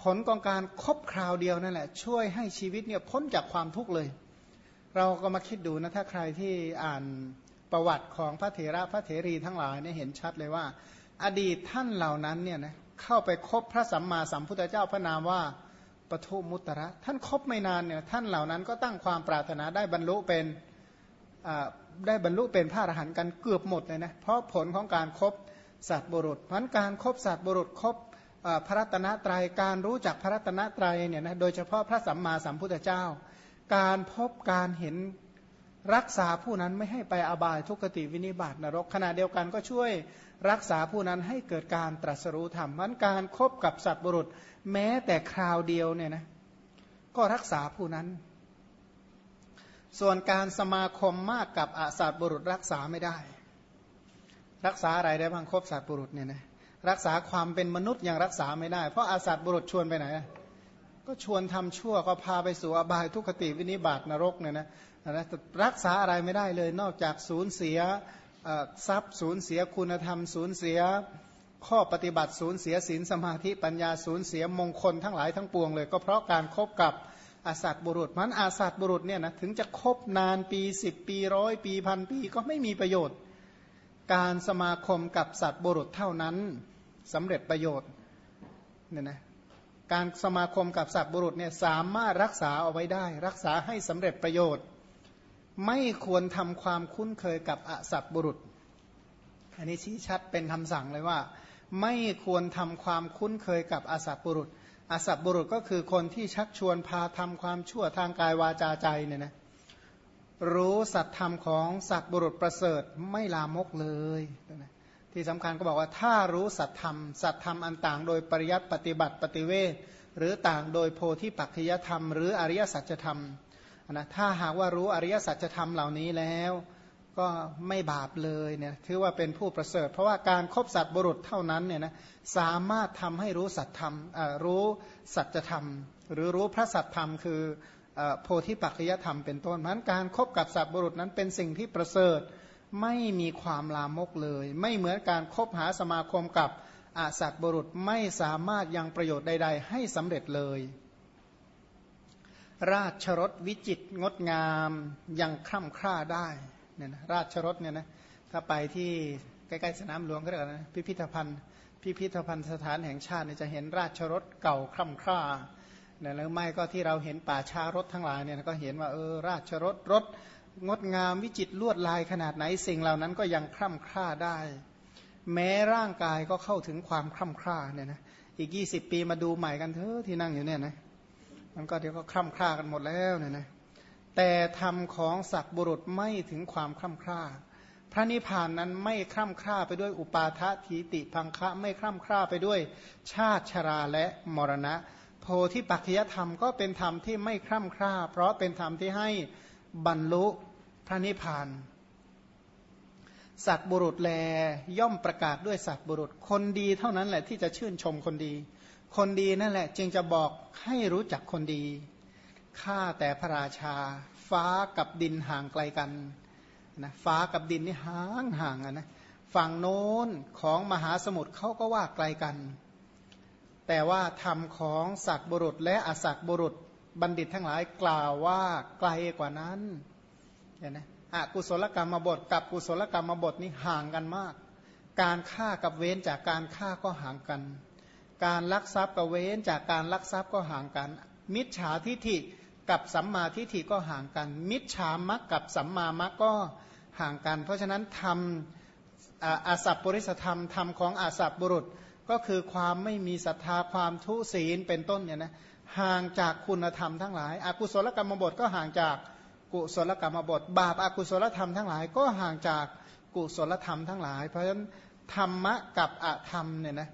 ผลของการครบคราวเดียวนั่นแหละช่วยให้ชีวิตเนี่ยพ้นจากความทุกข์เลย เราก็มาคิดดูนะถ้าใครที่อ่านประวัติของพระเถระพระเถรีทั้งหลายเนี่ยเห็นชัดเลยว่า อดีตท่านเหล่านั้นเนี่ยนะเข้าไปคบพระสัมมาสัมพุทธเจ้าพระนามว่าปทุมุตระ ท่านคบไม่นานเนี่ยท่านเหล่านั้นก็ตั้งความปรารถนาได้บรรลุเป็น ได้บรรลุเป็นพระอรหันต์กันเกือบหมดเลยนะเพราะผลของการครบสัตบุรุษเพราะการครบสัตบุรุษครบพระรัตนตรยัยการรู้จักพระรัตนตรัยเนี่ยนะโดยเฉพาะพระสัมมาสัมพุทธเจ้า การพบการเห็นรักษาผู้นั้นไม่ให้ไปอบายทุกติวินิบาตนรกขณะเดียวกันก็ช่วยรักษาผู้นั้นให้เกิดการตรัสรู้ธรรมมันการครบกับสัตว์บุรุษ แม้แต่คราวเดียวเนี่ยนะก็รักษาผู้นั้น ส่วนการสมาคมมากกับอาสัตบุรุษรักษาไม่ได้ รักษาอะไรได้บ้างครบสัตว์บุรุษเนี่ยนะรักษาความเป็นมนุษย์ยังรักษาไม่ได้ เพราะอาสัตบุรุษชวนไปไหน ก็ชวนทำชั่วก็พาไปสู่อบายทุกขติวินิบาตนรกเนี่ยนะนะรักษาอะไรไม่ได้เลย นอกจากสูญเสียทรัพย์สูญเสียคุณธรรม สูญเสียข้อปฏิบัติสูญเสียศีลสมาธิปัญญาสูญเสียมงคลทั้งหลายทั้งปวงเลย ก็เพราะการครบกับ อาสัตบุรุษมันอาสัตบุรุษเนี่ยนะถึงจะคบนานปีสิบปีร้อยปีพันปีก็ไม่มีประโยชน์ การสมาคมกับสัตว์บุรุษเท่านั้นสำเร็จประโยชน์เนี่ยนะการสมาคมกับสัตว์บุรุษเนี่ยสามารถรักษาเอาไว้ได้ รักษาให้สำเร็จประโยชน์ ไม่ควรทำความคุ้นเคยกับอสัตบุรุษ อันนี้ชี้ชัดเป็นคำสั่งเลยว่า ไม่ควรทำความคุ้นเคยกับอสัตบุรุษ อาสัตว์บุรุษก็คือคนที่ชักชวนพาทำความชั่วทางกายวาจาใจเนี่ยนะรู้สัตธรรมของสัตบุรุษประเสริฐไม่ลามกเลยนะที่สำคัญก็บอกว่าถ้ารู้สัตธรรม สัตธรรมอันต่างโดยปริยัติปฏิบัติปฏิเวทหรือต่างโดยโพธิปัจจยธรรม หรืออริยสัจธรรมนะถ้าหากว่ารู้อริยสัจธรรมเหล่านี้แล้ว ก็ไม่บาปเลยเนี่ยถือว่าเป็นผู้ประเสริฐ เพราะว่าการครบสัตว์บุรุษเท่านั้นเนี่ยนะสามารถทำให้รู้สัจธรรมรู้สัจธรรม หรือรู้พระสัจธรรม คือโพธิปัจจยธรรมเป็นต้นนั้นการครบกับสัตว์บุรุษนั้นเป็นสิ่งที่ประเสริฐไม่มีความลามกเลย ไม่เหมือนการคบหาสมาคมกับอาสัตบุรุษไม่สามารถยังประโยชน์ใด ๆ ให้สำเร็จเลย ราชรถวิจิตงดงามยังคร่ำคร่าได้ เนี่ยนะราชรถเนี่ยนะถ้าไปที่ใกล้ๆสนามหลวงก็ได้นะพิพิธภัณฑ์พิพิธภัณฑ์สถานแห่งชาติเนี่ยจะเห็นราชรถเก่าคร่ำคร่าเนี่ยแล้วไม่ก็ที่เราเห็นป่าชารถทั้งหลายเนี่ยก็เห็นว่าเออราชรถรถงดงามวิจิตรลวดลายขนาดไหนสิ่งเหล่านั้นก็ยังคร่ำคร่าได้ แม้ร่างกายก็เข้าถึงความคร่ำคร่าเนี่ยนะอีก 20 ปีมาดูใหม่กันเถอะที่นั่งอยู่เนี่ยนะมันก็เดี๋ยวก็คร่ำคร่ากันหมดแล้วเนี่ยนะ แต่ธรรมของสัตบุรุษไม่ถึงความคร่ำคร่า พระนิพพานนั้นไม่คร่ำคร่าไปด้วยอุปาทะทีติพังคะไม่คร่ำคร่าไปด้วยชาติชราและมรณะ โพธิปัจจยธรรมก็เป็นธรรมที่ไม่คร่ำคร่า เพราะเป็นธรรมที่ให้บรรลุพระนิพพานสัตบุรุษแลย่อมประกาศด้วยสัตบุรุษ คนดีเท่านั้นแหละที่จะชื่นชมคนดี คนดีนั่นแหละจึงจะบอกให้รู้จักคนดี ข้าแต่พระราชา ฟ้ากับดินห่างไกลกันนะฟ้ากับดินนี่ห่างห่างนะฝั่งโน้นของมหาสมุทรเขาก็ว่าไกลกัน แต่ว่าธรรมของสัตว์บุรุษ และอสัตว์บุรุษบัณฑิตทั้งหลายกล่าวว่าไกลกว่านั้นเห็นไหมอกุศลกรรมบทกับกุศลกรรมบทนี่ห่างกันมาก การฆ่ากับเว้นจากการฆ่าก็ห่างกัน การลักทรัพย์กับเว้นจากการลักทรัพย์ก็ห่างกัน มิจฉาทิฐิ กับสัมมาทิฏฐิก็ห่างกัน มิจฉามักกับสัมมามักก็ห่างกัน เพราะฉะนั้นธรรมอาสัพปริสธรรมธรรมของอาสัพบุรุษก็คือความไม่มีศรัทธาความทุศีลเป็นต้นเนี่ยนะห่างจากคุณธรรมทั้งหลายอากุศลกรรมบทก็ห่างจากกุศลกรรมบท บาปอากุศลธรรมทั้งหลาย ก็ห่างจากกุศลธรรมทั้งหลาย เพราะฉะนั้นธรรมะกับอธรรมเนี่ยนะ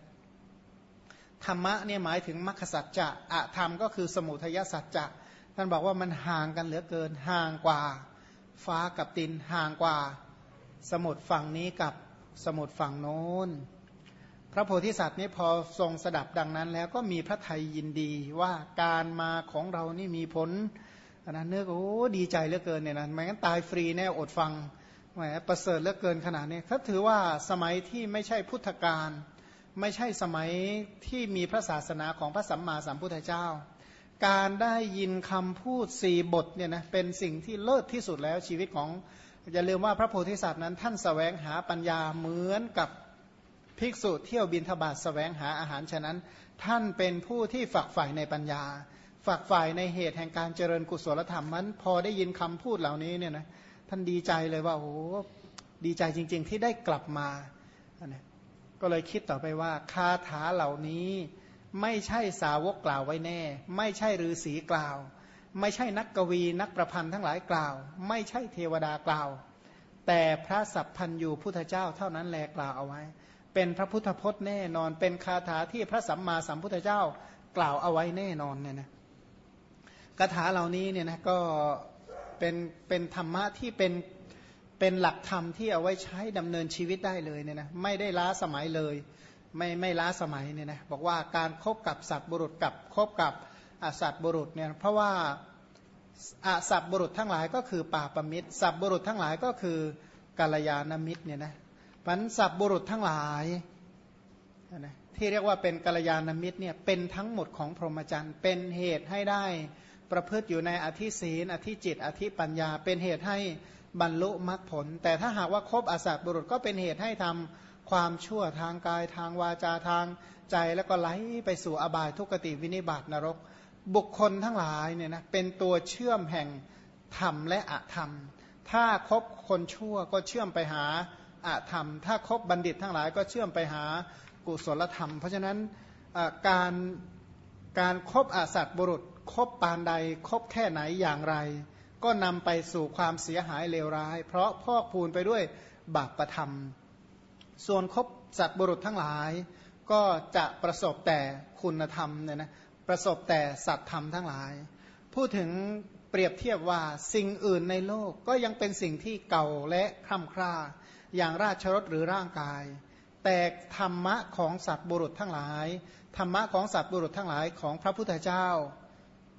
ธรรมะเนี่ยหมายถึงมรรคสัจจะอธรรมก็คือสมุทัยสัจจะ ท่านบอกว่ามันห่างกันเหลือเกิน ห่างกว่า ฟ้ากับดินห่างกว่า สมุทรฝั่งนี้กับสมุทรฝั่งโน้น พระโพธิสัตว์นี้พอทรงสดับดังนั้น แล้วก็มีพระไทยยินดีว่าการมาของเรานี่มีผลนะเนื้อโอ้ดีใจเหลือเกินเนี่ยนะไม่งั้นตายฟรีแน่อดฟังแหมประเสริฐเหลือเกินขนาดนี้เขาถือว่าสมัยที่ไม่ใช่พุทธกาลไม่ใช่สมัยที่มีพระศาสนาของพระสัมมาสัมพุทธเจ้า การได้ยินคำพูดสี่บทเนี่ยนะเป็นสิ่งที่เลิศที่สุดแล้วชีวิตของอย่าลืมว่าพระโพธิสัตว์นั้นท่านสแสวงหาปัญญาเหมือนกับภิกษุเที่ยวบินทบาทสแสวงหาอาหารฉะนั้น ท่านเป็นผู้ที่ฝักใฝ่ในปัญญา ฝักใฝ่ในเหตุแห่งการเจริญกุศลธรรมมันพอได้ยินคำพูดเหล่านี้เนี่ยนะท่านดีใจเลยว่าโอ้ดีใจจริง ๆ ที่ได้กลับมาก็เลยคิดต่อไปว่าคาถาเหล่านี้ ไม่ใช่สาวกกล่าวไว้แน่ ไม่ใช่ฤาษีกล่าว ไม่ใช่นักกวีนักประพันธ์ทั้งหลายกล่าว ไม่ใช่เทวดากล่าว แต่พระสัพพันยูพุทธเจ้าเท่านั้นแลกล่าวเอาไว้ เป็นพระพุทธพจน์แน่นอน เป็นคาถาที่พระสัมมาสัมพุทธเจ้ากล่าวเอาไว้แน่นอนเนี่ยนะคาถาเหล่านี้เนี่ยนะก็เป็นเป็นธรรมะที่เป็นเป็นหลักธรรมที่เอาไว้ใช้ดำเนินชีวิตได้เลยเนี่ยนะไม่ได้ล้าสมัยเลย ไม่ไม่ล้าสมัยเนี่ยนะบอกว่าการครบกับสัตว์บุรุษกับคบกับอสัตว์บุรุษเนี่ยเพราะว่าอสัตว์บุรุษทั้งหลายก็คือป่าประมิตรสัตว์บุรุษทั้งหลายก็คือกาลยานมิตรเนี่ยนะพันสัตว์บุรุษทั้งหลายนะที่เรียกว่าเป็นกาลยานมิตรเนี่ยเป็นทั้งหมดของพรหมจรรย์เป็นเหตุให้ได้ประพฤติอยู่ในอธิศีนอธิจิต อธิปัญญา เป็นเหตุให้บรรลุมรรคผล แต่ถ้าหากว่าครบอสัตว์บุรุษก็เป็นเหตุให้ทำ ความชั่วทางกายทางวาจาทางใจแล้วก็ไหลไปสู่อบายทุกติวินิบาตนรก บุคคลทั้งหลายเนี่ยนะเป็นตัวเชื่อมแห่งธรรมและอธรรม ถ้าคบคนชั่วก็เชื่อมไปหาอธรรม ถ้าคบบัณฑิตทั้งหลายก็เชื่อมไปหากุศลธรรม เพราะฉะนั้นการการครบอาสัตบุรุษคบปานใดคบแค่ไหนอย่างไร ก็นำไปสู่ความเสียหายเลวร้าย เพราะพอกพูนไปด้วยบาปประธรรม ส่วนคบสัตว์บุรุษทั้งหลาย ก็จะประสบแต่คุณธรรมเนี่ยนะประสบแต่สัตว์ธรรมทั้งหลาย พูดถึงเปรียบเทียบว่าสิ่งอื่นในโลกก็ยังเป็นสิ่งที่เก่าและคร่ำคร่าอย่างราชรถหรือร่างกาย แต่ธรรมะของสัตว์บุรุษทั้งหลาย ธรรมะของสัตว์บุรุษทั้งหลายของพระพุทธเจ้า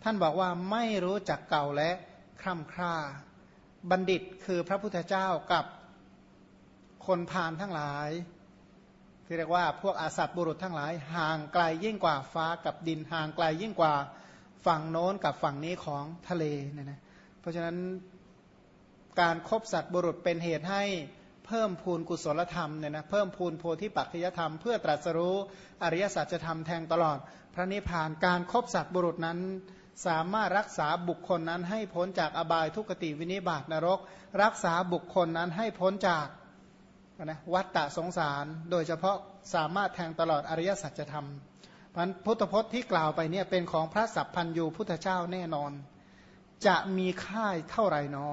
ท่านบอกว่าไม่รู้จักเก่าและคร่ำคร่าบัณฑิตคือพระพุทธเจ้ากับ คนพาลทั้งหลาย ที่เรียกว่าพวกอาสัตบุรุษทั้งหลาย ห่างไกลยิ่งกว่าฟ้ากับดินห่างไกลยิ่งกว่าฝั่งโน้นกับฝั่งนี้ของทะเลเนี่ยนะเพราะฉะนั้นการครบสัตว์บุรุษเป็นเหตุให้เพิ่มพูนกุศลธรรมเนี่ยนะเพิ่มพูนโพธิปัจจยธรรมเพื่อตรัสรู้อริยสัจธรรมแทงตลอด พระนิพพานการครบสัตว์บุรุษนั้น สามารถรักษาบุคคลนั้นให้พ้นจากอบายทุกติวินิบาตนรก รักษาบุคคลนั้นให้พ้นจาก นะวัฏฏะสงสารโดยเฉพาะสามารถแทงตลอดอริยสัจธรรมพันพุทธพจน์ที่กล่าวไปเนี่ยเป็นของพระสัพพันยูพุทธเจ้าแน่นอน จะมีค่าเท่าไหร่หนอ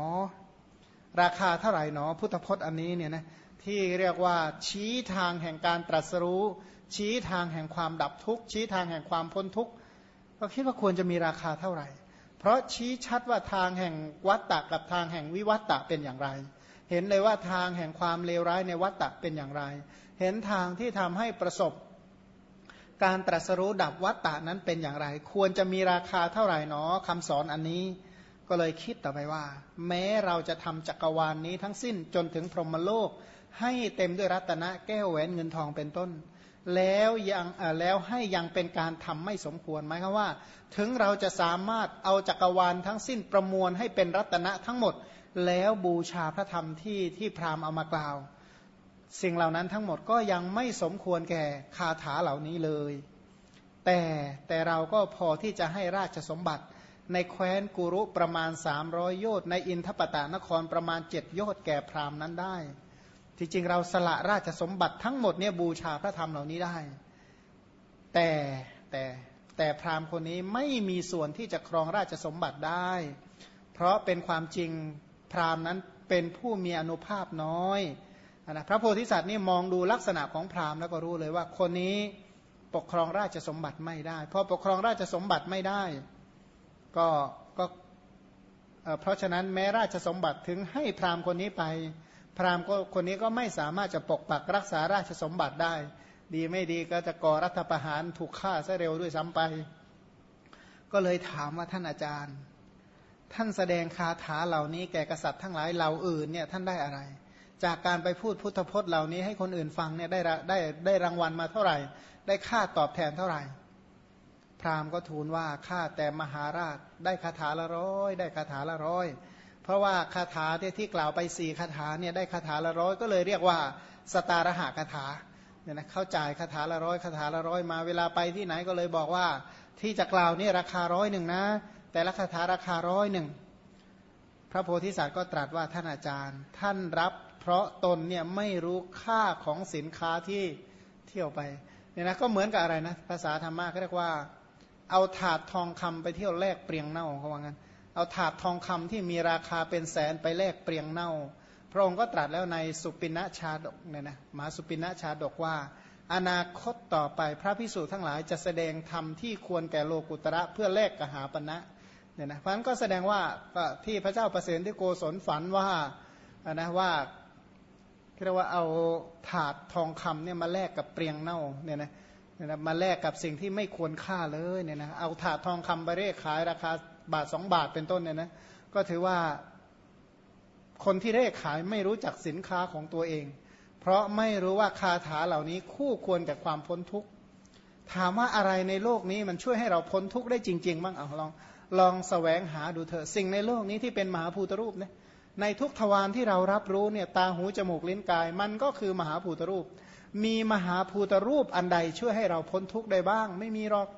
ราคาเท่าไหร่หนอ พุทธพจน์อันนี้เนี่ยนะที่เรียกว่าชี้ทางแห่งการตรัสรู้ ชี้ทางแห่งความดับทุกข์ ชี้ทางแห่งความพ้นทุกข์ก็คิดว่าควรจะมีราคาเท่าไหร่ เพราะชี้ชัดว่าทางแห่งวัตตะกับทางแห่งวิวัตตะเป็นอย่างไร เห็นเลยว่าทางแห่งความเลวร้ายในวัตตะเป็นอย่างไร เห็นทางที่ทำให้ประสบ การตรัสรู้ดับวัตตะนั้นเป็นอย่างไร ควรจะมีราคาเท่าไหร่หนอคำสอนอันนี้ก็เลยคิดต่อไปว่า แม้เราจะทำจักรวาลนนี้ทั้งสิ้นจนถึงพรหมโลก ให้เต็มด้วยรัตนะแก้วแหวนเงินทองเป็นต้น แล้วยังแล้วให้ยังเป็นการทำไม่สมควรไหมครับว่า ถึงเราจะสามารถเอาจักรวาลทั้งสิ้นประมวลให้เป็นรัตนะทั้งหมด แล้วบูชาพระธรรมที่ที่พราหมณ์เอามากล่าว สิ่งเหล่านั้นทั้งหมดก็ยังไม่สมควรแก่คาถาเหล่านี้เลย แต่แต่เราก็พอที่จะให้ราชสมบัติในแคว้นกุรุประมาณ 300 โยชน์ในอินทปตานครประมาณเจ็ดโยชน์แก่พราหมณ์นั้นได้ ที่จริงเราสละราชสมบัติทั้งหมดเนี่ยบูชาพระธรรมเหล่านี้ได้ แต่แต่แต่พราหมณ์คนนี้ไม่มีส่วนที่จะครองราชสมบัติได้ เพราะเป็นความจริง พราหมณ์นั้นเป็นผู้มีอนุภาพน้อยนะพระโพธิสัตว์นี่มองดูลักษณะของพราหมณ์แล้วก็รู้เลยว่าคนนี้ปกครองราชสมบัติไม่ได้พอปกครองราชสมบัติไม่ได้ ก็ก็เพราะฉะนั้นแม้ราชสมบัติถึงให้พราหมณ์คนนี้ไป พราหมณ์คนนี้ก็ไม่สามารถจะปกปักรักษาราชสมบัติได้ ดีไม่ดีก็จะก่อรัฐประหารถูกฆ่าซะเร็วด้วยซ้ำไป ก็เลยถามว่าท่านอาจารย์ ท่านแสดงคาถาเหล่านี้แก่กษัตริย์ทั้งหลายเหล่าอื่นเนี่ยท่านได้อะไร จากการไปพูดพุทธพจน์เหล่านี้ให้คนอื่นฟังเนี่ยได้ได้ได้รางวัลมาเท่าไหร่ ได้ค่าตอบแทนเท่าไหร่ พราหมณ์ก็ทูลว่าข้าแต่มหาราชได้คาถาละร้อย ได้คาถาละร้อย เพราะว่าคาถาที่ที่กล่าวไปสี่คาถาเนี่ยได้คาถาละร้อยก็เลยเรียกว่าสตารหะคาถาเนี่ยนะเข้าจ่ายคาถาละร้อยคาถาละร้อยมาเวลาไปที่ไหนก็เลยบอกว่าที่จะกล่าวนี่ราคาร้อยหนึ่งนะ แต่ละคาถาราคาร้อยหนึ่งพระโพธิสัตว์ก็ตรัสว่าท่านอาจารย์ ท่านรับเพราะตนเนี่ยไม่รู้ค่าของสินค้าที่เที่ยวไปเนี่ยนะก็เหมือนกับอะไรนะภาษาธรรมะเขาเรียกว่า เอาถาดทองคำไปเที่ยวแลกเปรียงเน่าเขาว่างั้น เอาถาดทองคำที่มีราคาเป็นแสนไปแลกเปรียงเน่า พระองค์ก็ตรัสแล้วในสุปินะชาดกเนี่ยนะมาสุปินะชาดกว่า อนาคตต่อไปพระพิสุทั้งหลายจะแสดงธรรมที่ควรแก่โลกุตระเพื่อแลกกหาปณะ เนี่ยนะเพราะนั้นก็แสดงว่าที่พระเจ้าประเสนที่โกศลฝันว่านะว่าเรียกว่าเอาถาดทองคำเนี่ยมาแลกกับเปรียงเน่าเนี่ยนะนะมาแลกกับสิ่งที่ไม่ควรค่าเลยเนี่ยนะเอาถาดทองคำไปเรียกขายราคาบาทสองบาทเป็นต้นเนี่ยนะก็ถือว่าคนที่เรียกขายไม่รู้จักสินค้าของตัวเอง เพราะไม่รู้ว่าคาถาเหล่านี้คู่ควรกับความพ้นทุกข์ถามว่าอะไรในโลกนี้มันช่วยให้เราพ้นทุกข์ได้จริง ๆ บ้างเอาลอง ลองแสวงหาดูเถอะสิ่งในโลกนี้ที่เป็นมหาภูตรูปเนี่ยในทุกทวารที่เรารับรู้เนี่ยตาหูจมูกลิ้นกาย มันก็คือมหาภูตรูป มีมหาภูตรูปอันใดช่วยให้เราพ้นทุกข์ได้บ้าง ไม่มีหรอก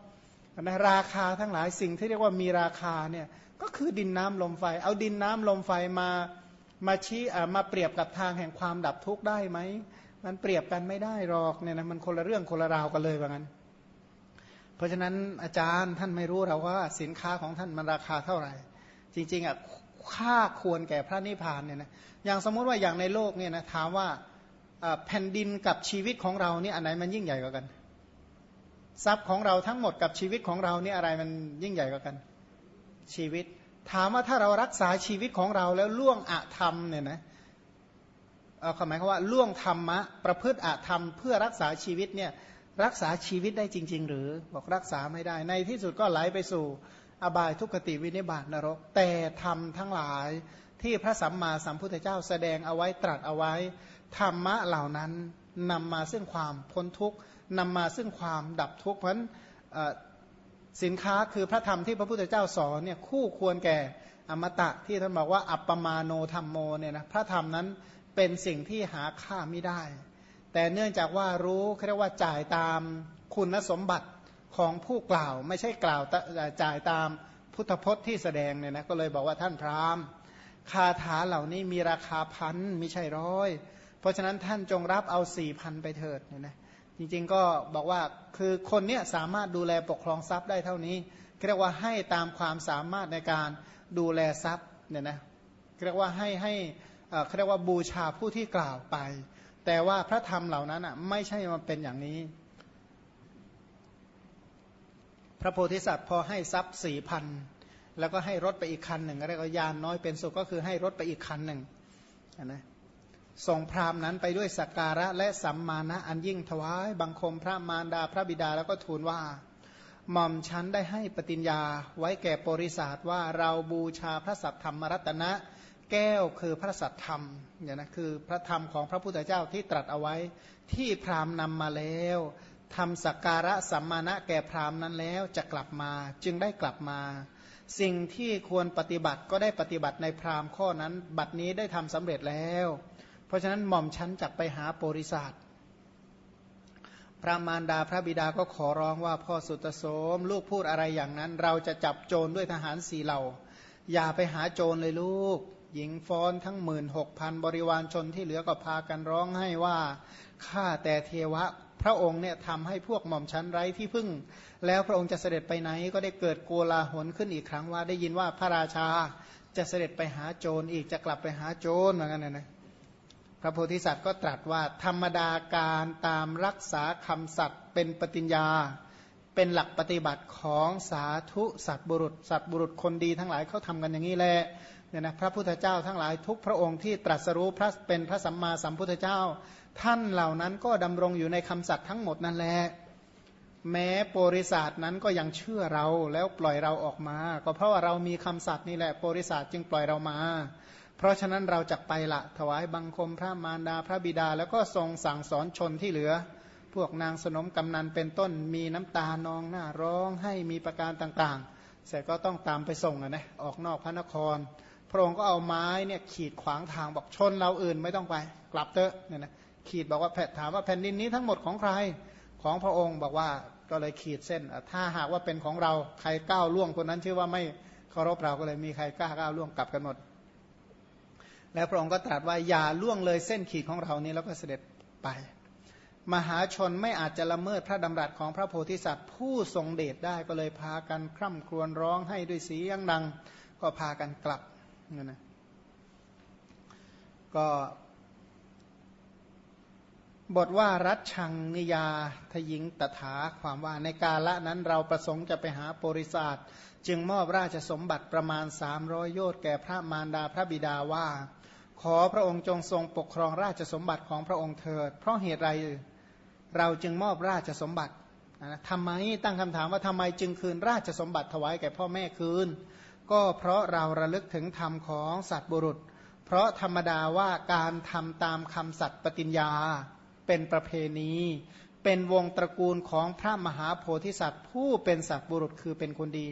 นะราคาทั้งหลายสิ่งที่เรียกว่ามีราคาเนี่ยก็คือดินน้ำลมไฟ เอาดินน้ำลมไฟมามาชี้มาเปรียบกับทางแห่งความดับทุกข์ได้ไหมมันเปรียบกันไม่ได้หรอกเนี่ยนะมันคนละเรื่องคนละราวกันเลยว่างั้น ราะฉะนั้นอาจารย์ท่านไม่รู้เราว่าสินค้าของท่านมันราคาเท่าไหร่ จริงๆอะค่าควรแก่พระนิพพานเนี่ยนะอย่างสมมุติว่าอย่างในโลกเนี่ยนะถามว่าแผ่นดินกับชีวิตของเราเนี่ยอันไหนมันยิ่งใหญ่กว่ากัน ทรัพย์ของเราทั้งหมดกับชีวิตของเราเนี่ยอะไรมันยิ่งใหญ่กว่ากัน ชีวิต ถามว่าถ้าเรารักษาชีวิตของเราแล้วล่วงอะธรรมเนี่ยนะเอาหมายความว่าล่วงธรรมะประพฤติอะธรรมเพื่อรักษาชีวิตเนี่ย รักษาชีวิตได้จริง ๆ หรือบอกรักษาไม่ได้ ในที่สุดก็ไหลไปสู่ อบายทุกขติวินิบาตนรก แต่ทำทั้งหลายที่พระสัมมาสัมพุทธเจ้าแสดงเอาไว้ตรัสเอาไว้ ธรรมะเหล่านั้นนำมาซึ่งความพ้นทุกข์นำมาซึ่งความดับทุกข์เพราะสินค้าคือพระธรรมที่พระพุทธเจ้าสอนเนี่ยคู่ควรแก่อมตะที่ท่านบอกว่าอัปปมาโนธรรมโมเนี่ยนะพระธรรมนั้นเป็นสิ่งที่หาค่าไม่ได้ แต่เนื่องจากว่ารู้เรียกว่าจ่ายตามคุณสมบัติของผู้กล่าว ไม่ใช่กล่าวจ่ายตามพุทธพจน์ที่แสดงเนี่ยนะก็เลยบอกว่าท่านพราหมณ์คาถาเหล่านี้มีราคาพันไม่ใช่ร้อย เพราะฉะนั้นท่านจงรับเอาสี่พันไปเถิดเนี่ยนะจริงๆก็บอกว่าคือคนเนี้ยสามารถดูแลปกครองทรัพย์ได้เท่านี้เรียกว่าให้ตามความสามารถในการดูแลทรัพย์เนี่ยนะเรียกว่าให้ให้เรียกว่าบูชาผู้ที่กล่าวไป แต่ว่าพระธรรมเหล่านั้นอะไม่ใช่มันเป็นอย่างนี้ พระโพธิสัตว์พอให้ทรัพย์สี่พันแล้วก็ให้รถไปอีกคันหนึ่งเรียกว่ายานน้อยเป็นสุขก็คือให้รถไปอีกคันหนึ่งนะส่งพราหมณ์นั้นไปด้วยสักการะและสัมมาณะอันยิ่งถวายบังคมพระมารดาพระบิดาแล้วก็ทูลว่าหม่อมฉันได้ให้ปฏิญญาไว้แก่ปริศาสว่าเราบูชาพระสัทธรรมรัตนะ แก้วคือพระสัทธรรมเนี่ยนะคือพระธรรมของพระพุทธเจ้าที่ตรัสเอาไว้ที่พราหมณ์นำมาแล้วทำสักการะสัมมาณะแก่พราหมณ์นั้นแล้วจะกลับมาจึงได้กลับมา สิ่งที่ควรปฏิบัติก็ได้ปฏิบัติในพราหมณ์ข้อนั้น บัดนี้ได้ทำสำเร็จแล้ว เพราะฉะนั้นหม่อมฉันจักไปหาปริศาสพระมารดาพระบิดาก็ขอร้องว่าพ่อสุตโสม ลูกพูดอะไรอย่างนั้น เราจะจับโจรด้วยทหารสี่เหล่า อย่าไปหาโจรเลยลูก หญิงฟ้อนทั้งหมื่นหกพันบริวารชนที่เหลือก็พากันร้องให้ว่าข้าแต่เทวะพระองค์เนี่ยทำให้พวกหม่อมชั้นไร้ที่พึ่ง แล้วพระองค์จะเสด็จไปไหนก็ได้เกิดโกลาหลขึ้นอีกครั้งว่าได้ยินว่าพระราชาจะเสด็จไปหาโจรอีกจะกลับไปหาโจรเหมือนกันนะนะพระโพธิสัตว์ก็ตรัสว่าธรรมดาการตามรักษาคำสัตว์เป็นปฏิญญา เป็นหลักปฏิบัติของสาธุสัตบุรุษ สัตบุรุษคนดีทั้งหลายเขาทำกันอย่างนี้แหละ เนี่ยนะพระพุทธเจ้าทั้งหลายทุกพระองค์ที่ตรัสรู้พระเป็นพระสัมมาสัมพุทธเจ้า ท่านเหล่านั้นก็ดำรงอยู่ในคำสัตว์ทั้งหมดนั่นแหละแม้โปริศาสนั้นก็ยังเชื่อเราแล้วปล่อยเราออกมา ก็เพราะว่าเรามีคำสัตว์นี่แหละโปริศาสจึงปล่อยเรามา เพราะฉะนั้นเราจะไปละถวายบังคมพระมารดาพระบิดา แล้วก็ทรงสั่งสอนชนที่เหลือ พวกนางสนมกำนันเป็นต้นมีน้ำตานองหน้าร้องให้มีประการต่างๆเสร็จก็ต้องตามไปส่งนะออกนอกพระนคร พระองค์ก็เอาไม้เนี่ยขีดขวางทางบอกชนเราอื่นไม่ต้องไป กลับเถอะเนี่ยนะขีดบอกว่าแผ่ถามว่าแผ่นดินนี้ทั้งหมดของใครของพระองค์บอกว่าก็เลยขีดเส้น ถ้าหากว่าเป็นของเราใครก้าวล่วงคนนั้นชื่อว่าไม่เคารพเราก็เลยมีใครกล้าก้าวล่วงกลับกันหมด แล้วพระองค์ก็ตรัสว่าอย่าล่วงเลยเส้นขีดของเรานี้แล้วก็เสด็จไป มหาชนไม่อาจจะละเมิดพระดำรัสของพระโพธิสัตว์ ผู้ทรงเดชได้ก็เลยพากันคร่ำครวญร้องให้ด้วยเสียงดัง ก็พากันกลับ นี่นะก็ บทว่ารัชชังนิยาทยิงตถาความว่าในกาละนั้นเราประสงค์จะไปหาปริศาสจึงมอบราชสมบัติประมาณสามร้อยโยชน์แก่พระมารดาพระบิดาว่า ขอพระองค์จงทรงปกครองราชสมบัติของพระองค์เถิด เพราะเหตุไรเราจึงมอบราชสมบัติทำไมตั้งคำถามว่าทำไมจึงคืนราชสมบัติถวายแก่พ่อแม่คืน ก็เพราะเราระลึกถึงธรรมของสัตว์บุรุษ เพราะธรรมดาว่าการทำตามคำสัตว์ปฏิญญาเป็นประเพณี เป็นวงตระกูลของพระมหาโพธิสัตว์ ผู้เป็นสัตว์บุรุษคือเป็นคนดี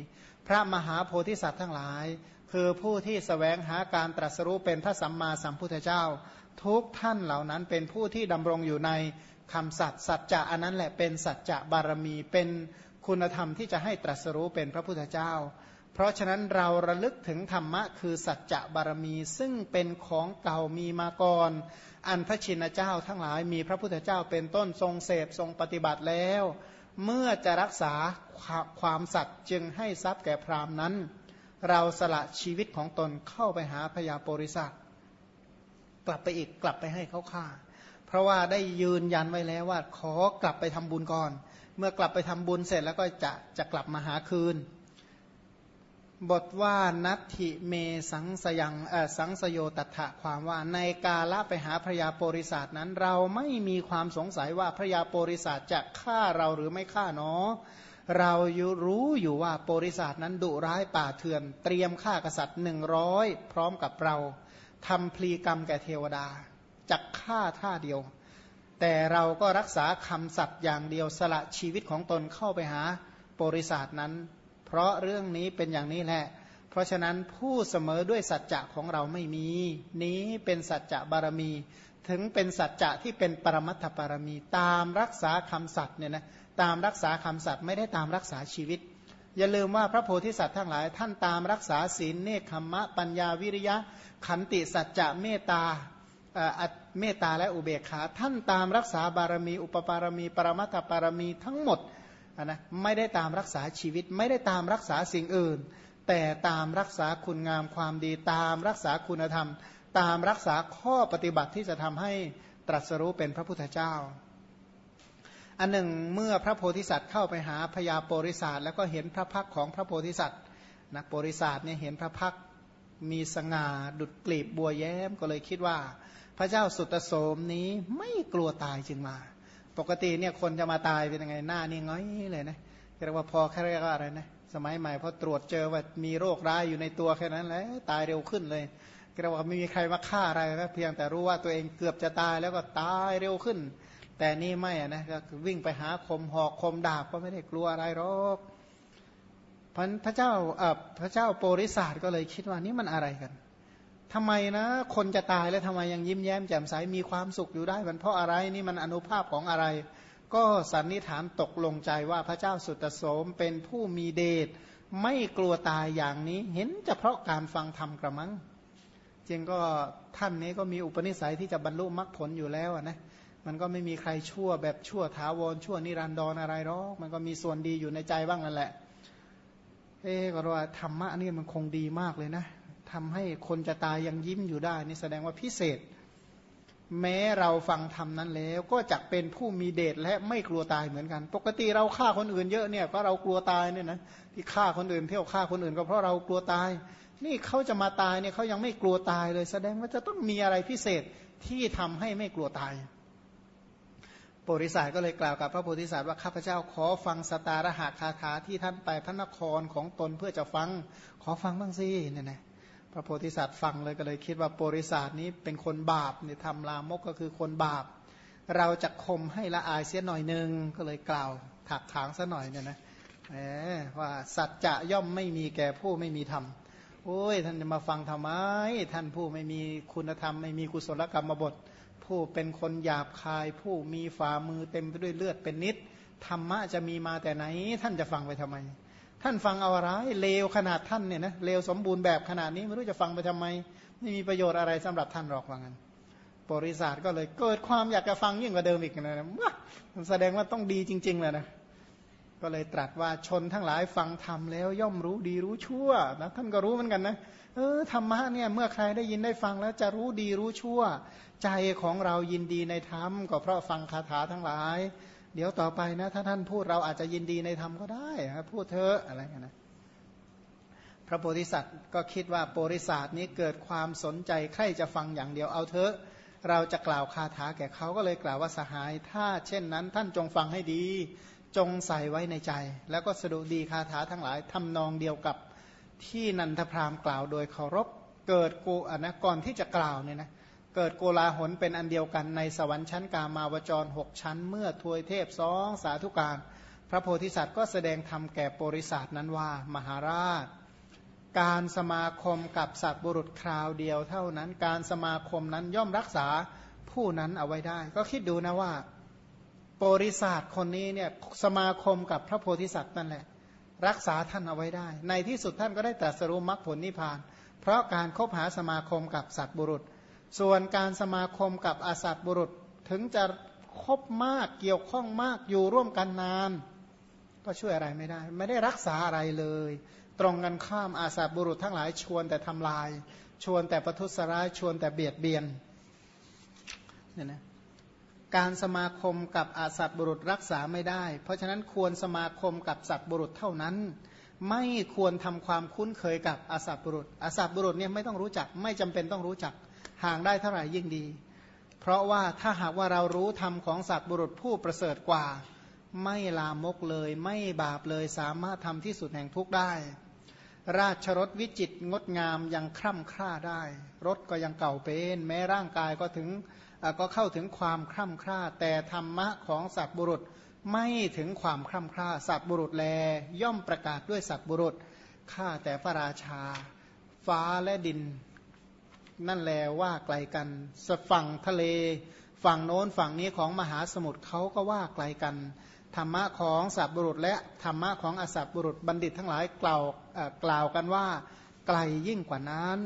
พระมหาโพธิสัตว์ทั้งหลาย คือผู้ที่สแสวงหาการตรัสรู้เป็นพระสัมมาสัมพุทธเจ้า ทุกท่านเหล่านั้นเป็นผู้ที่ดำรงอยู่ในคำสัตย์สัจจะอันนั้นแหละเป็นสัจจะบารมีเป็นคุณธรรมที่จะให้ตรัสรู้เป็นพระพุทธเจ้า เพราะฉะนั้นเราระลึกถึงธรรมะคือสัจจะบารมี ซึ่งเป็นของเก่ามีมาก่อน อันพระชินเจ้าทั้งหลายมีพระพุทธเจ้าเป็นต้นทรงเสพทรงปฏิบัติแล้ว เมื่อจะรักษาความสัตย์จึงให้ทรัพย์แก่พรามนั้น เราสละชีวิตของตนเข้าไปหาพญาโปริสักกลับไปอีกกลับไปให้เขาฆ่า เพราะว่าได้ยืนยันไว้แล้วว่าขอกลับไปทำบุญก่อน เมื่อกลับไปทำบุญเสร็จแล้วก็จะจะกลับมาหาคืน บทว่านัตถิเมสังสยังสังสโยตัถะความว่าในกาละไปหาพระยาโปริศาสนั้น เราไม่มีความสงสัยว่าพระยาโปริศาสจะฆ่าเราหรือไม่ฆ่าเนาะเราอยู่รู้อยู่ว่าโปริศาสนั้นดุร้ายป่าเถื่อน เตรียมฆ่ากษัตริย์หนึ่งร้อยพร้อมกับเราทำพลีกรรมแก่เทวดาจักฆ่าท่าเดียว แต่เราก็รักษาคำสัตย์อย่างเดียวสละชีวิตของตนเข้าไปหาโปริศาสนั้น เพราะเรื่องนี้เป็นอย่างนี้แหละ เพราะฉะนั้นผู้เสมอด้วยสัจจะของเราไม่มี นี้เป็นสัจจะบารมี ถึงเป็นสัจจะที่เป็นปรมัตถบารมี ตามรักษาคำสัตย์เนี่ยนะตามรักษาคำสัตย์ไม่ได้ตามรักษาชีวิต อย่าลืมว่าพระโพธิสัตว์ทั้งหลาย ท่านตามรักษาศีลเนคขมมะปัญญาวิริยะ ขันติสัจจะเมตตาเมตตาและอุเบกขา ท่านตามรักษาบารมี อุปปารมี ปรมัตถบารมีทั้งหมด นะไม่ได้ตามรักษาชีวิต ไม่ได้ตามรักษาสิ่งอื่น แต่ตามรักษาคุณงามความดี ตามรักษาคุณธรรม ตามรักษาข้อปฏิบัติที่จะทำให้ตรัสรู้เป็นพระพุทธเจ้า อันหนึ่งเมื่อพระโพธิสัตว์เข้าไปหาพญาโปริศาสแล้วก็เห็นพระพักของพระโพธิสัตว์นะโปริศาสเนี่ยเห็นพระพักมีสง่าดุดกลีบบัวแย้มก็เลยคิดว่า พระเจ้าสุตโสมนี้ไม่กลัวตายจึงมา ปกติเนี่ยคนจะมาตายเป็นยังไงหน้านี่ง้อยเลยนะเรียกว่าพอแค่เรียกว่าอะไรนะสมัยใหม่พอตรวจเจอว่ามีโรคร้ายอยู่ในตัวแค่นั้นแหละตายเร็วขึ้นเลยเรียกว่าไม่มีใครมาฆ่าอะไรก็เพียงแต่รู้ว่าตัวเองเกือบจะตายแล้วก็ตายเร็วขึ้น แต่นี่ไม่นะก็วิ่งไปหาคมหอกคมดาบก็ไม่ได้กลัวอะไรหรอกพระเจ้าพระเจ้าโปริศาสก็เลยคิดว่านี่มันอะไรกัน ทำไมนะ คนจะตายแล้วทำไมยังยิ้มแย้มแจ่มใสมีความสุขอยู่ได้ มันเพราะอะไรนี่มันอนุภาพของอะไร ก็สันนิษฐานตกลงใจว่าพระเจ้าสุตโสมเป็นผู้มีเดชไม่กลัวตายอย่างนี้ เห็นจะเพราะการฟังธรรมกระมังจริงก็ท่านนี้ก็มีอุปนิสัยที่จะบรรลุมรรคผลอยู่แล้วนะมันก็ไม่มีใครชั่วแบบชั่วถาวรชั่วนิรันดรออะไรหรอกมันก็มีส่วนดีอยู่ในใจบ้างนั่นแหละ เอ๊ก็ว่าธรรมะนี่มันคงดีมากเลยนะ ทำให้คนจะตายยังยิ้มอยู่ได้ นี่แสดงว่าพิเศษ แม้เราฟังธรรมนั้นแล้ว ก็จะเป็นผู้มีเดชและไม่กลัวตายเหมือนกัน ปกติเราฆ่าคนอื่นเยอะเนี่ยก็เรากลัวตายเนี่ยนะที่ฆ่าคนอื่นเที่ยวฆ่าคนอื่นก็เพราะเรากลัวตาย นี่เขาจะมาตายเนี่ยเขายังไม่กลัวตายเลย แสดงว่าจะต้องมีอะไรพิเศษที่ทำให้ไม่กลัวตายโพธิสัตว์ก็เลยกล่าวกับพระโพธิสัตว์ว่าข้าพเจ้าขอฟังสตารหาคาถาที่ท่านไปพระนครของตนเพื่อจะฟังขอฟังบ้างสิเนี่ยนะ พระโพธิสัตว์ฟังเลยก็เลยคิดว่าโพธิสัตว์นี้เป็นคนบาปเนี่ยทำลามกก็คือคนบาป เราจะคมให้ละอายเสียหน่อยหนึ่งก็เลยกล่าวถักถางซะหน่อยเนี่ยนะแหมว่าสัจจะย่อมไม่มีแก่ผู้ไม่มีธรรมโอ้ยท่านจะมาฟังทำไม ท่านผู้ไม่มีคุณธรรม ไม่มีกุศลกรรมบท ผู้เป็นคนหยาบคาย ผู้มีฝ่ามือเต็มไปด้วยเลือดเป็นนิดธรรมะจะมีมาแต่ไหน ท่านจะฟังไปทำไม ท่านฟังเอาอะไรเลวขนาดท่านเนี่ยนะเลวสมบูรณ์แบบขนาดนี้ไม่รู้จะฟังไปทำไม ไม่มีประโยชน์อะไรสำหรับท่านหรอกว่างั้นบริษัทก็เลยเกิดความอยากจะฟังยิ่งกว่าเดิมอีกนะว่าแสดงว่าต้องดีจริงๆเลยนะก็เลยตรัสว่าชนทั้งหลายฟังธรรมแล้วย่อมรู้ดีรู้ชั่วนะท่านก็รู้เหมือนกันนะเออธรรมะเนี่ยเมื่อใครได้ยินได้ฟังแล้วจะรู้ดีรู้ชั่ว ใจของเรายินดีในธรรมก็เพราะฟังคาถาทั้งหลาย เดี๋ยวต่อไปนะ ถ้าท่านพูดเราอาจจะยินดีในธรรมก็ได้พูดเถอะอะไรกันนะพระโพธิสัตว์ก็คิดว่าโพธิสัตว์นี้เกิดความสนใจใครจะฟังอย่างเดียวเอาเถอะ เราจะกล่าวคาถาแก่เขาก็เลยกล่าวว่าสหาย ถ้าเช่นนั้น ท่านจงฟังให้ดี จงใส่ไว้ในใจ แล้วก็สดุดีคาถาทั้งหลายทำนองเดียวกับที่นันทพรามกล่าวโดยเคารพเกิดโกอนะก่อนที่จะกล่าวเนี่ยนะ เกิดโกลาหลเป็นอันเดียวกันในสวรรค์ชั้นกามาวจรหกชั้น เมื่อทวยเทพสองสาธุการ พระโพธิสัตว์ก็แสดงธรรมแก่ปริษัทนั้นว่ามหาราช การสมาคมกับสัตว์บุรุษคราวเดียวเท่านั้น การสมาคมนั้นย่อมรักษาผู้นั้นเอาไว้ได้ ก็คิดดูนะว่าปริษัทคนนี้เนี่ยสมาคมกับพระโพธิสัตว์นั่นแหละ รักษาท่านเอาไว้ได้ ในที่สุดท่านก็ได้ตรัสรู้มรรคผลนิพพาน เพราะการคบหาสมาคมกับสัตว์บุรุษ ส่วนการสมาคมกับอาสัตบุรุษถึงจะคบมากเกี่ยวข้องมากอยู่ร่วมกันนาน ก็ช่วยอะไรไม่ได้ ไม่ได้รักษาอะไรเลย ตรงกันข้ามอาสัตบุรุษทั้งหลายชวนแต่ทำลาย ชวนแต่ประทุษร้ายชวนแต่เบียดเบียนเนี่ยนะการสมาคมกับอาสัตบุรุษรักษาไม่ได้ เพราะฉะนั้นควรสมาคมกับสัตบุรุษเท่านั้น ไม่ควรทำความคุ้นเคยกับอาสัตบุรุษอาสัตบุรุษเนี่ยไม่ต้องรู้จัก ไม่จำเป็นต้องรู้จัก ห่างได้เท่าไหร่ยิ่งดี เพราะว่าถ้าหากว่าเรารู้ธรรมของสัตว์บุรุษผู้ประเสริฐกว่า ไม่ลามกเลย ไม่บาปเลยสามารถทำที่สุดแห่งทุกได้ ราชรถวิจิตงดงามยังคร่ำคร่าได้ รถก็ยังเก่าเป็น แม้ร่างกายก็ถึงก็เข้าถึงความคร่ำคร่า แต่ธรรมะของสัตว์บุรุษไม่ถึงความคร่ำคร่าสัตว์บุรุษแล ย่อมประกาศด้วยสัตว์บุรุษข้าแต่พระราชา ฟ้าและดิน นั่นแลว่าไกลกันสฝั่งทะเล ฝั่งโน้นฝั่งนี้ของมหาสมุทรเขาก็ว่าไกลกัน ธรรมะของสัตบุรุษ และธรรมะของอสัตบุรุษบัณฑิตทั้งหลายกล่าวกล่าวกันว่าไกลยิ่งกว่านั้น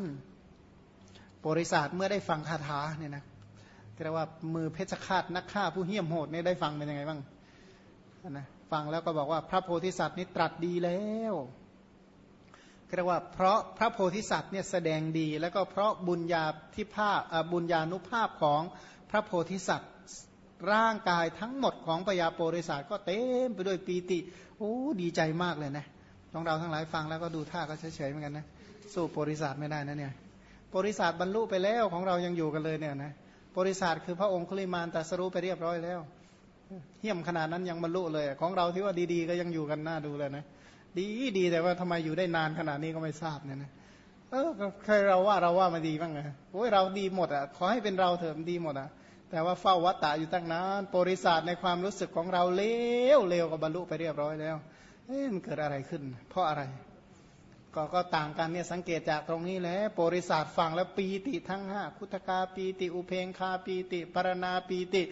บริษัทเมื่อได้ฟังคาถาเนี่ยนะเรียกว่ามือเพชฌฆาตนักฆ่าผู้เหี้ยมโหดเนี่ยได้ฟังเป็นยังไงบ้างนะฟังแล้วก็บอกว่าพระโพธิสัตว์นี่ตรัสดีแล้ว เรียกว่าเพราะพระโพธิสัตว์เนี่ยแสดงดี แล้วก็เพราะบุญญาที่ภาพบุญญาณุภาพของพระโพธิสัตว์ ร่างกายทั้งหมดของปยาโพธิสัตว์ก็เต็มไปด้วยปีติโอ้ดีใจมากเลยนะของเราทั้งหลายฟังแล้วก็ดูท่าก็เฉยๆเหมือนกันนะสู้โพธิสัตว์ไม่ได้นะเนี่ยโพธิสัตว์บรรลุไปแล้วของเรายังอยู่กันเลยเนี่ยนะโพธิสัตว์คือพระองค์คุลิมานตรัสรู้ไปเรียบร้อยแล้วเฮี้ยมขนาดนั้นยังบรรลุเลย ของเราที่ว่าดีๆ ก็ยังอยู่กันหน้าดูเลยนะ ดีดีแต่ว่าทำไมอยู่ได้นานขนาดนี้ก็ไม่ทราบเนี่ยนะเออเคยเราว่าเราว่ามาดีบ้างไงโอ้ยเราดีหมดอะขอให้เป็นเราเถอะดีหมดอะ แต่ว่าเฝ้าวัตตะอยู่ตั้งนานบริษัทในความรู้สึกของเราเลวเลวก็บรรลุไปเรียบร้อยแล้วเอ๊ะมันเกิดอะไรขึ้น เพราะอะไร ก็ก็ต่างกันเนี่ยสังเกตจากตรงนี้แหละบริษัทฟังแล้วปีติทั้งห้าคุตกาปีติอุเพงคาปีติปรณาปีติ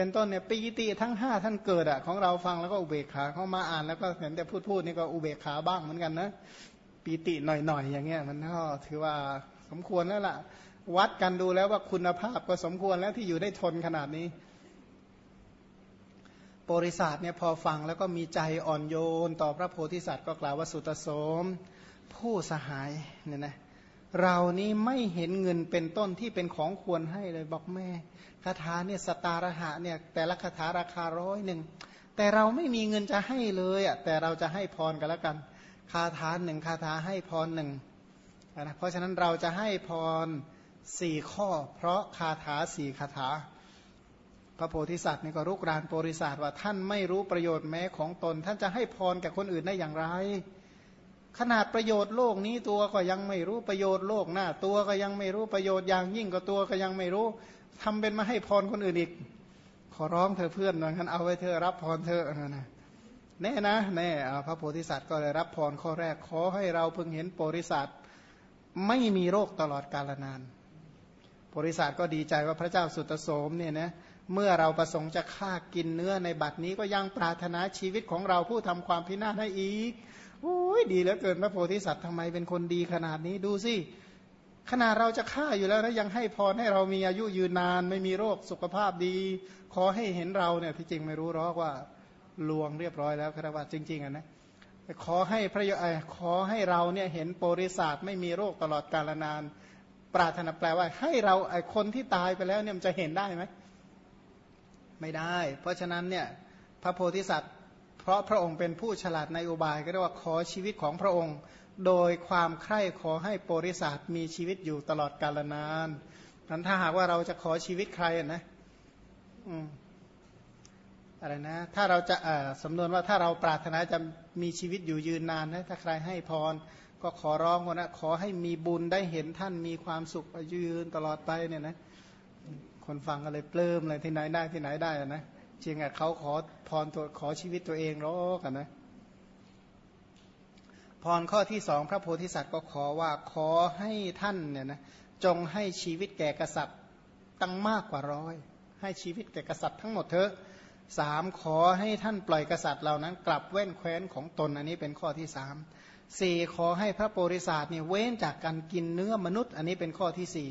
เป็นต้นเนี่ยปีติทั้งห้าท่านเกิดอะของเราฟังแล้วก็อุเบกขาเข้ามาอ่านแล้วก็เห็นแต่พูดพูดนี่ก็อุเบกขาบ้างเหมือนกันนะปีติหน่อยๆอย่างเงี้ยมันก็ถือว่าสมควรแล้วล่ะ วัดกันดูแล้วว่าคุณภาพก็สมควรแล้วที่อยู่ได้ทนขนาดนี้บริษัทเนี่ยพอฟังแล้วก็มีใจอ่อนโยน ต่อพระโพธิสัตว์ก็กล่าวว่าสุตโสม ผู้สหายเนี่ยนะ เรานี้ไม่เห็นเงินเป็นต้นที่เป็นของควรให้เลยบอกแม่คาถาเนี่ยสตาระหะเนี่ยแต่ละคาถาราคาร้อยหนึ่งแต่เราไม่มีเงินจะให้เลยอะแต่เราจะให้พรกันแล้วกัน คาถาหนึ่งคาถาให้พรหนึ่งนะเพราะฉะนั้นเราจะให้พรสี่ข้อ เพราะคาถาสี่คาถา พระโพธิสัตว์นี่ก็รุกรานโพธิสัตว์ว่าท่านไม่รู้ประโยชน์แม้ของตน ท่านจะให้พรแก่คนอื่นได้อย่างไร ขนาดประโยชน์โลกนี้ตัวก็ยังไม่รู้ประโยชน์โลกหน้า ตัวก็ยังไม่รู้ประโยชน์อย่างยิ่งกว่าตัวก็ยังไม่รู้ทำเป็นมาให้พรคนอื่นอีก ขอร้องเธอเพื่อนน่อยกันเอาไว้เธอรับพรเธอนะแน่นะแน่พระโพธิสัตว์ก็เลยรับพรข้อแรก ขอให้เราเพิ่งเห็นโพธิสัตว์ไม่มีโรคตลอดกาลนานโพธิสัตว์ก็ดีใจว่าพระเจ้าสุตโสมเนี่ยนะเมื่อเราประสงค์จะฆ่ากินเนื้อในบัดนี้ก็ยังปรารถนาชีวิตของเราผู้ทำความพินาศให้อีก อ้ยดีเหลือเกินพระโพธิสัตว์ทำไมเป็นคนดีขนาดนี้ดูสิขนาดเราจะฆ่าอยู่แล้วนะยังให้พรให้เรามีอายุยืนนาน ไม่มีโรคสุขภาพดี ขอให้เห็นเราเนี่ยที่จริงไม่รู้หรอกว่าลวงเรียบร้อยแล้วครับว่าจริง ๆอะนะขอให้พระยขอให้เราเนี่ยเห็นโปริศาสไม่มีโรคตลอดกาลนาน ปรารถนาแปลว่า ให้เราไอคนที่ตายไปแล้วเนี่ยมันจะเห็นได้ไหมไม่ได้ เพราะฉะนั้นเนี่ยพระโพธิสัตว์ ราะพระองค์เป็นผู้ฉลาดในอุบายก็เรียกว่าขอชีวิตของพระองค์ โดยความใคร่ขอให้โปริศาสมีชีวิตอยู่ตลอดกาลนานนั้นถ้าหากว่าเราจะขอชีวิตใครนะอืมอะไรนะ ถ้าเราจะสำนวนว่าถ้าเราปรารถนาจะมีชีวิตอยู่ยืนนานนะถ้าใครให้พรก็ขอร้องคนนะขอให้มีบุญได้เห็นท่านมีความสุขยืนตลอดไปเนี่ยนะ คนฟังก็เลยปลื้มเลยที่ไหนได้ที่ไหนได้นะ จริงอะเขาขอพรตัวขอชีวิตตัวเองรอกันนะพรข้อที่สองพระโพธิสัตว์ก็ขอว่าขอให้ท่านเนี่ยนะจงให้ชีวิตแก่กษัตริย์ตั้งมากกว่าร้อย ให้ชีวิตแก่กษัตริย์ทั้งหมดเถอะสามขอให้ท่านปล่อยกษัตริย์เหล่านั้น กลับเว้นแคว้นของตนอันนี้เป็นข้อที่สามสี่ขอให้พระโพธิสัตว์เนี่ยเว้นจากการกินเนื้อมนุษย์ อันนี้เป็นข้อที่สี่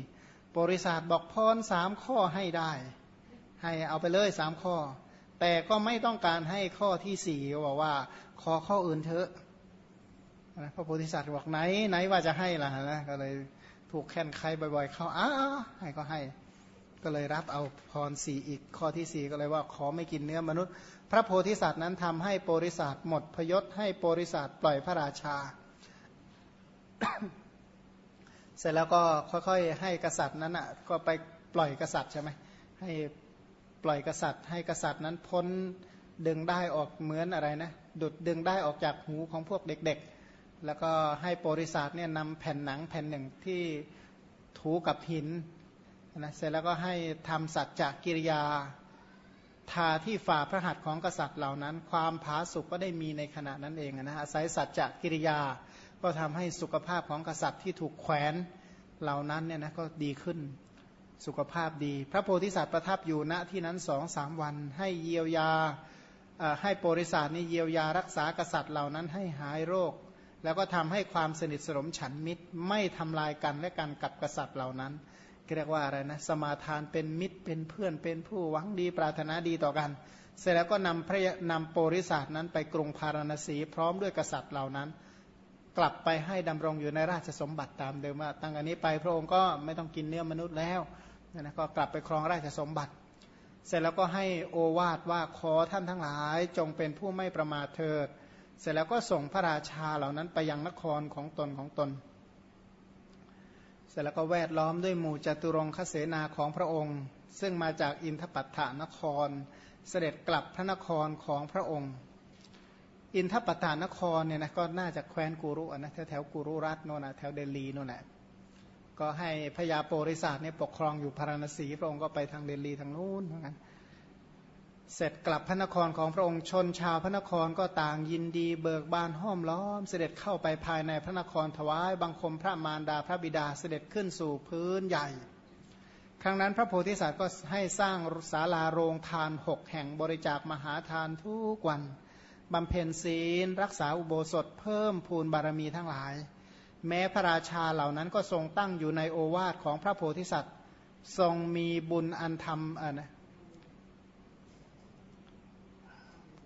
โพธิสัตว์บอกพรสามข้อให้ได้ ให้เอาไปเลยสามข้อ แต่ก็ไม่ต้องการให้ข้อที่สี่บอกว่า ขอข้ออื่นเถอะพระโพธิสัตว์บอกไหนไหนว่าจะให้ล่ะนะก็เลยถูกแค้นใครบ่อย ๆ เข้าอ้าให้ก็ให้ ก็เลยรับเอาพรสี่อีกข้อที่สี่ก็เลยว่าขอไม่กินเนื้อมนุษย์ พระโพธิสัตว์นั้นทำให้โพธิสัตว์หมดพยศให้โพธิสัตว์ปล่อยพระราชา เสร็จแล้วก็ค่อยๆให้กษัตริย์นั้นอะ ก็ไปปล่อยกษัตริย์ใช่ไหมให้ ปล่อยกษัตริย์ ให้กษัตริย์นั้นพ้นดึงได้ออกเหมือนอะไรนะดุดดึงได้ออกจากหูของพวกเด็กๆ แล้วก็ให้บริษัทเนี่ยนำแผ่นหนังแผ่นหนึ่งที่ถูกับหินนะเสร็จแล้วก็ให้ทำสัจจกิริยาทาที่ฝ่าพระหัตถ์ของกษัตริย์เหล่านั้น ความผาสุกก็ได้มีในขณะนั้นเองนะอาศัยสัจจกิริยา ก็ทำให้สุขภาพของกษัตริย์ที่ถูกแขวนเหล่านั้นเนี่ยนะก็ดีขึ้น สุขภาพดี พระโพธิสัตว์ประทับอยู่ณที่นั้นสองสามวัน ให้เยียวยาให้โปริศาสนี้เยียวยารักษากษัตริย์เหล่านั้นให้หายโรค แล้วก็ทำให้ความสนิทสนมฉันมิตรไม่ทำลายกันและกันกับกษัตริย์เหล่านั้นเรียกว่าอะไรนะสมาทานเป็นมิตรเป็นเพื่อนเป็นผู้หวังดีปรารถนาดีต่อกัน เสร็จแล้วก็นำพระนำโปริศาสนั้นไปกรุงพาราณสีพร้อมด้วยกษัตริย์เหล่านั้น กลับไปให้ดำรงอยู่ในราชสมบัติตามเดิมว่าตั้งอันนี้ไปพระองค์ก็ไม่ต้องกินเนื้อมนุษย์แล้ว นะก็กลับไปครองราชสมบัติ เสร็จแล้วก็ให้โอวาทว่าขอท่านทั้งหลายจงเป็นผู้ไม่ประมาทเถิด เสร็จแล้วก็ส่งพระราชาเหล่านั้นไปยังนครของตนของตน เสร็จแล้วก็แวดล้อมด้วยหมู่จตุรงคเสนาของพระองค์ ซึ่งมาจากอินทปัฏฐานคร เสด็จกลับพระนครของพระองค์ อินทปัฏฐานครเนี่ยนะก็น่าจะแคว้นกูรุนะแถวแถวกูรุรัตโน่นนะแถวเดลีโน่นแหละ ก็ให้พญาโปริศาสเนี่ยปกครองอยู่พาราณสีพระองค์ก็ไปทางเดลีทางนู้นเหมือนกันเสร็จกลับพระนครของพระองค์ชนชาวพระนครก็ต่างยินดีเบิกบานห้อมล้อม เสด็จเข้าไปภายในพระนครถวายบังคมพระมารดาพระบิดาเสด็จขึ้นสู่พื้นใหญ่ ครั้งนั้นพระโพธิสัตว์ก็ให้สร้างศาลาโรงทานหกแห่งบริจาคมหาทานทุกวันบำเพ็ญศีล รักษาอุโบสถเพิ่มพูนบารมีทั้งหลาย แม้พระราชาเหล่านั้นก็ทรงตั้งอยู่ในโอวาทของพระโพธิสัตว์ ทรงมีบุญอันทำอ่านะ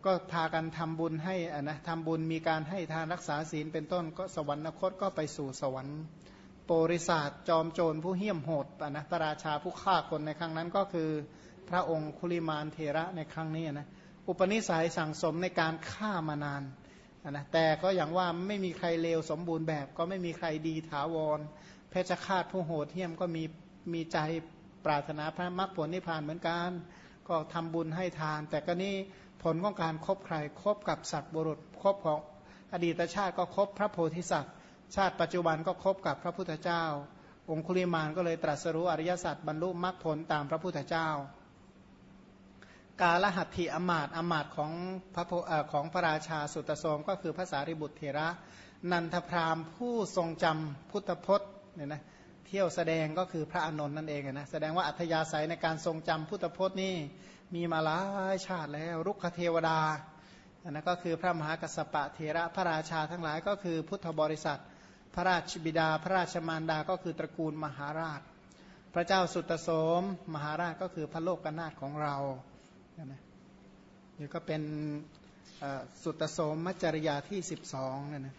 ก็พากันทำบุญให้อ่านะทำบุญมีการให้ทานรักษาศีลเป็นต้นก็สวรรคตก็ไปสู่สวรรค์โปริศาสจอมโจรผู้เหี้ยมโหดอ่านะพระราชาผู้ฆ่าคนในครั้งนั้นก็คือพระองค์คุลิมานเทระในครั้งนี้นะอุปนิสัยสั่งสมในการฆ่ามานาน นะแต่ก็อย่างว่าไม่มีใครเลวสมบูรณ์แบบ ก็ไม่มีใครดีถาวร เพชฌฆาตผู้โหดเหี้ยมก็มีมีใจปรารถนาพระมรรคผลนิพพานเหมือนกัน ก็ทำบุญให้ทาน แต่ก็นี่ผลของการครบใครครบกับสัตว์บุรุษครบของอดีตชาติก็ครบพระโพธิสัตว์ ชาติปัจจุบันก็ครบกับพระพุทธเจ้า องคุลิมานก็เลยตรัสรู้อริยสัจบรรลุมรรคผลตามพระพุทธเจ้า กาลหัตถิอมาตอมาตของพระของพระราชาสุตโสมก็คือภาษาริบุตรเถระ นันทพรามผู้ทรงจำพุทธพจน์เนี่ยนะเที่ยวแสดงก็คือพระอนนท์นั่นเองนะแสดงว่าอัธยาศัยในการทรงจำพุทธพจน์นี่มีมาหลายชาติแล้วรุกขเทวดาอันนั้นก็คือพระมหากัสสปะเถระพระราชาทั้งหลายก็คือพุทธบริษัท พระราชบิดา พระราชมารดาก็คือตระกูลมหาราช พระเจ้าสุตโสม มหาราชก็คือพระโลกกนาถของเรา นะนี่ก็เป็นสุตโสมมัจจริยาที่12นั่นนะ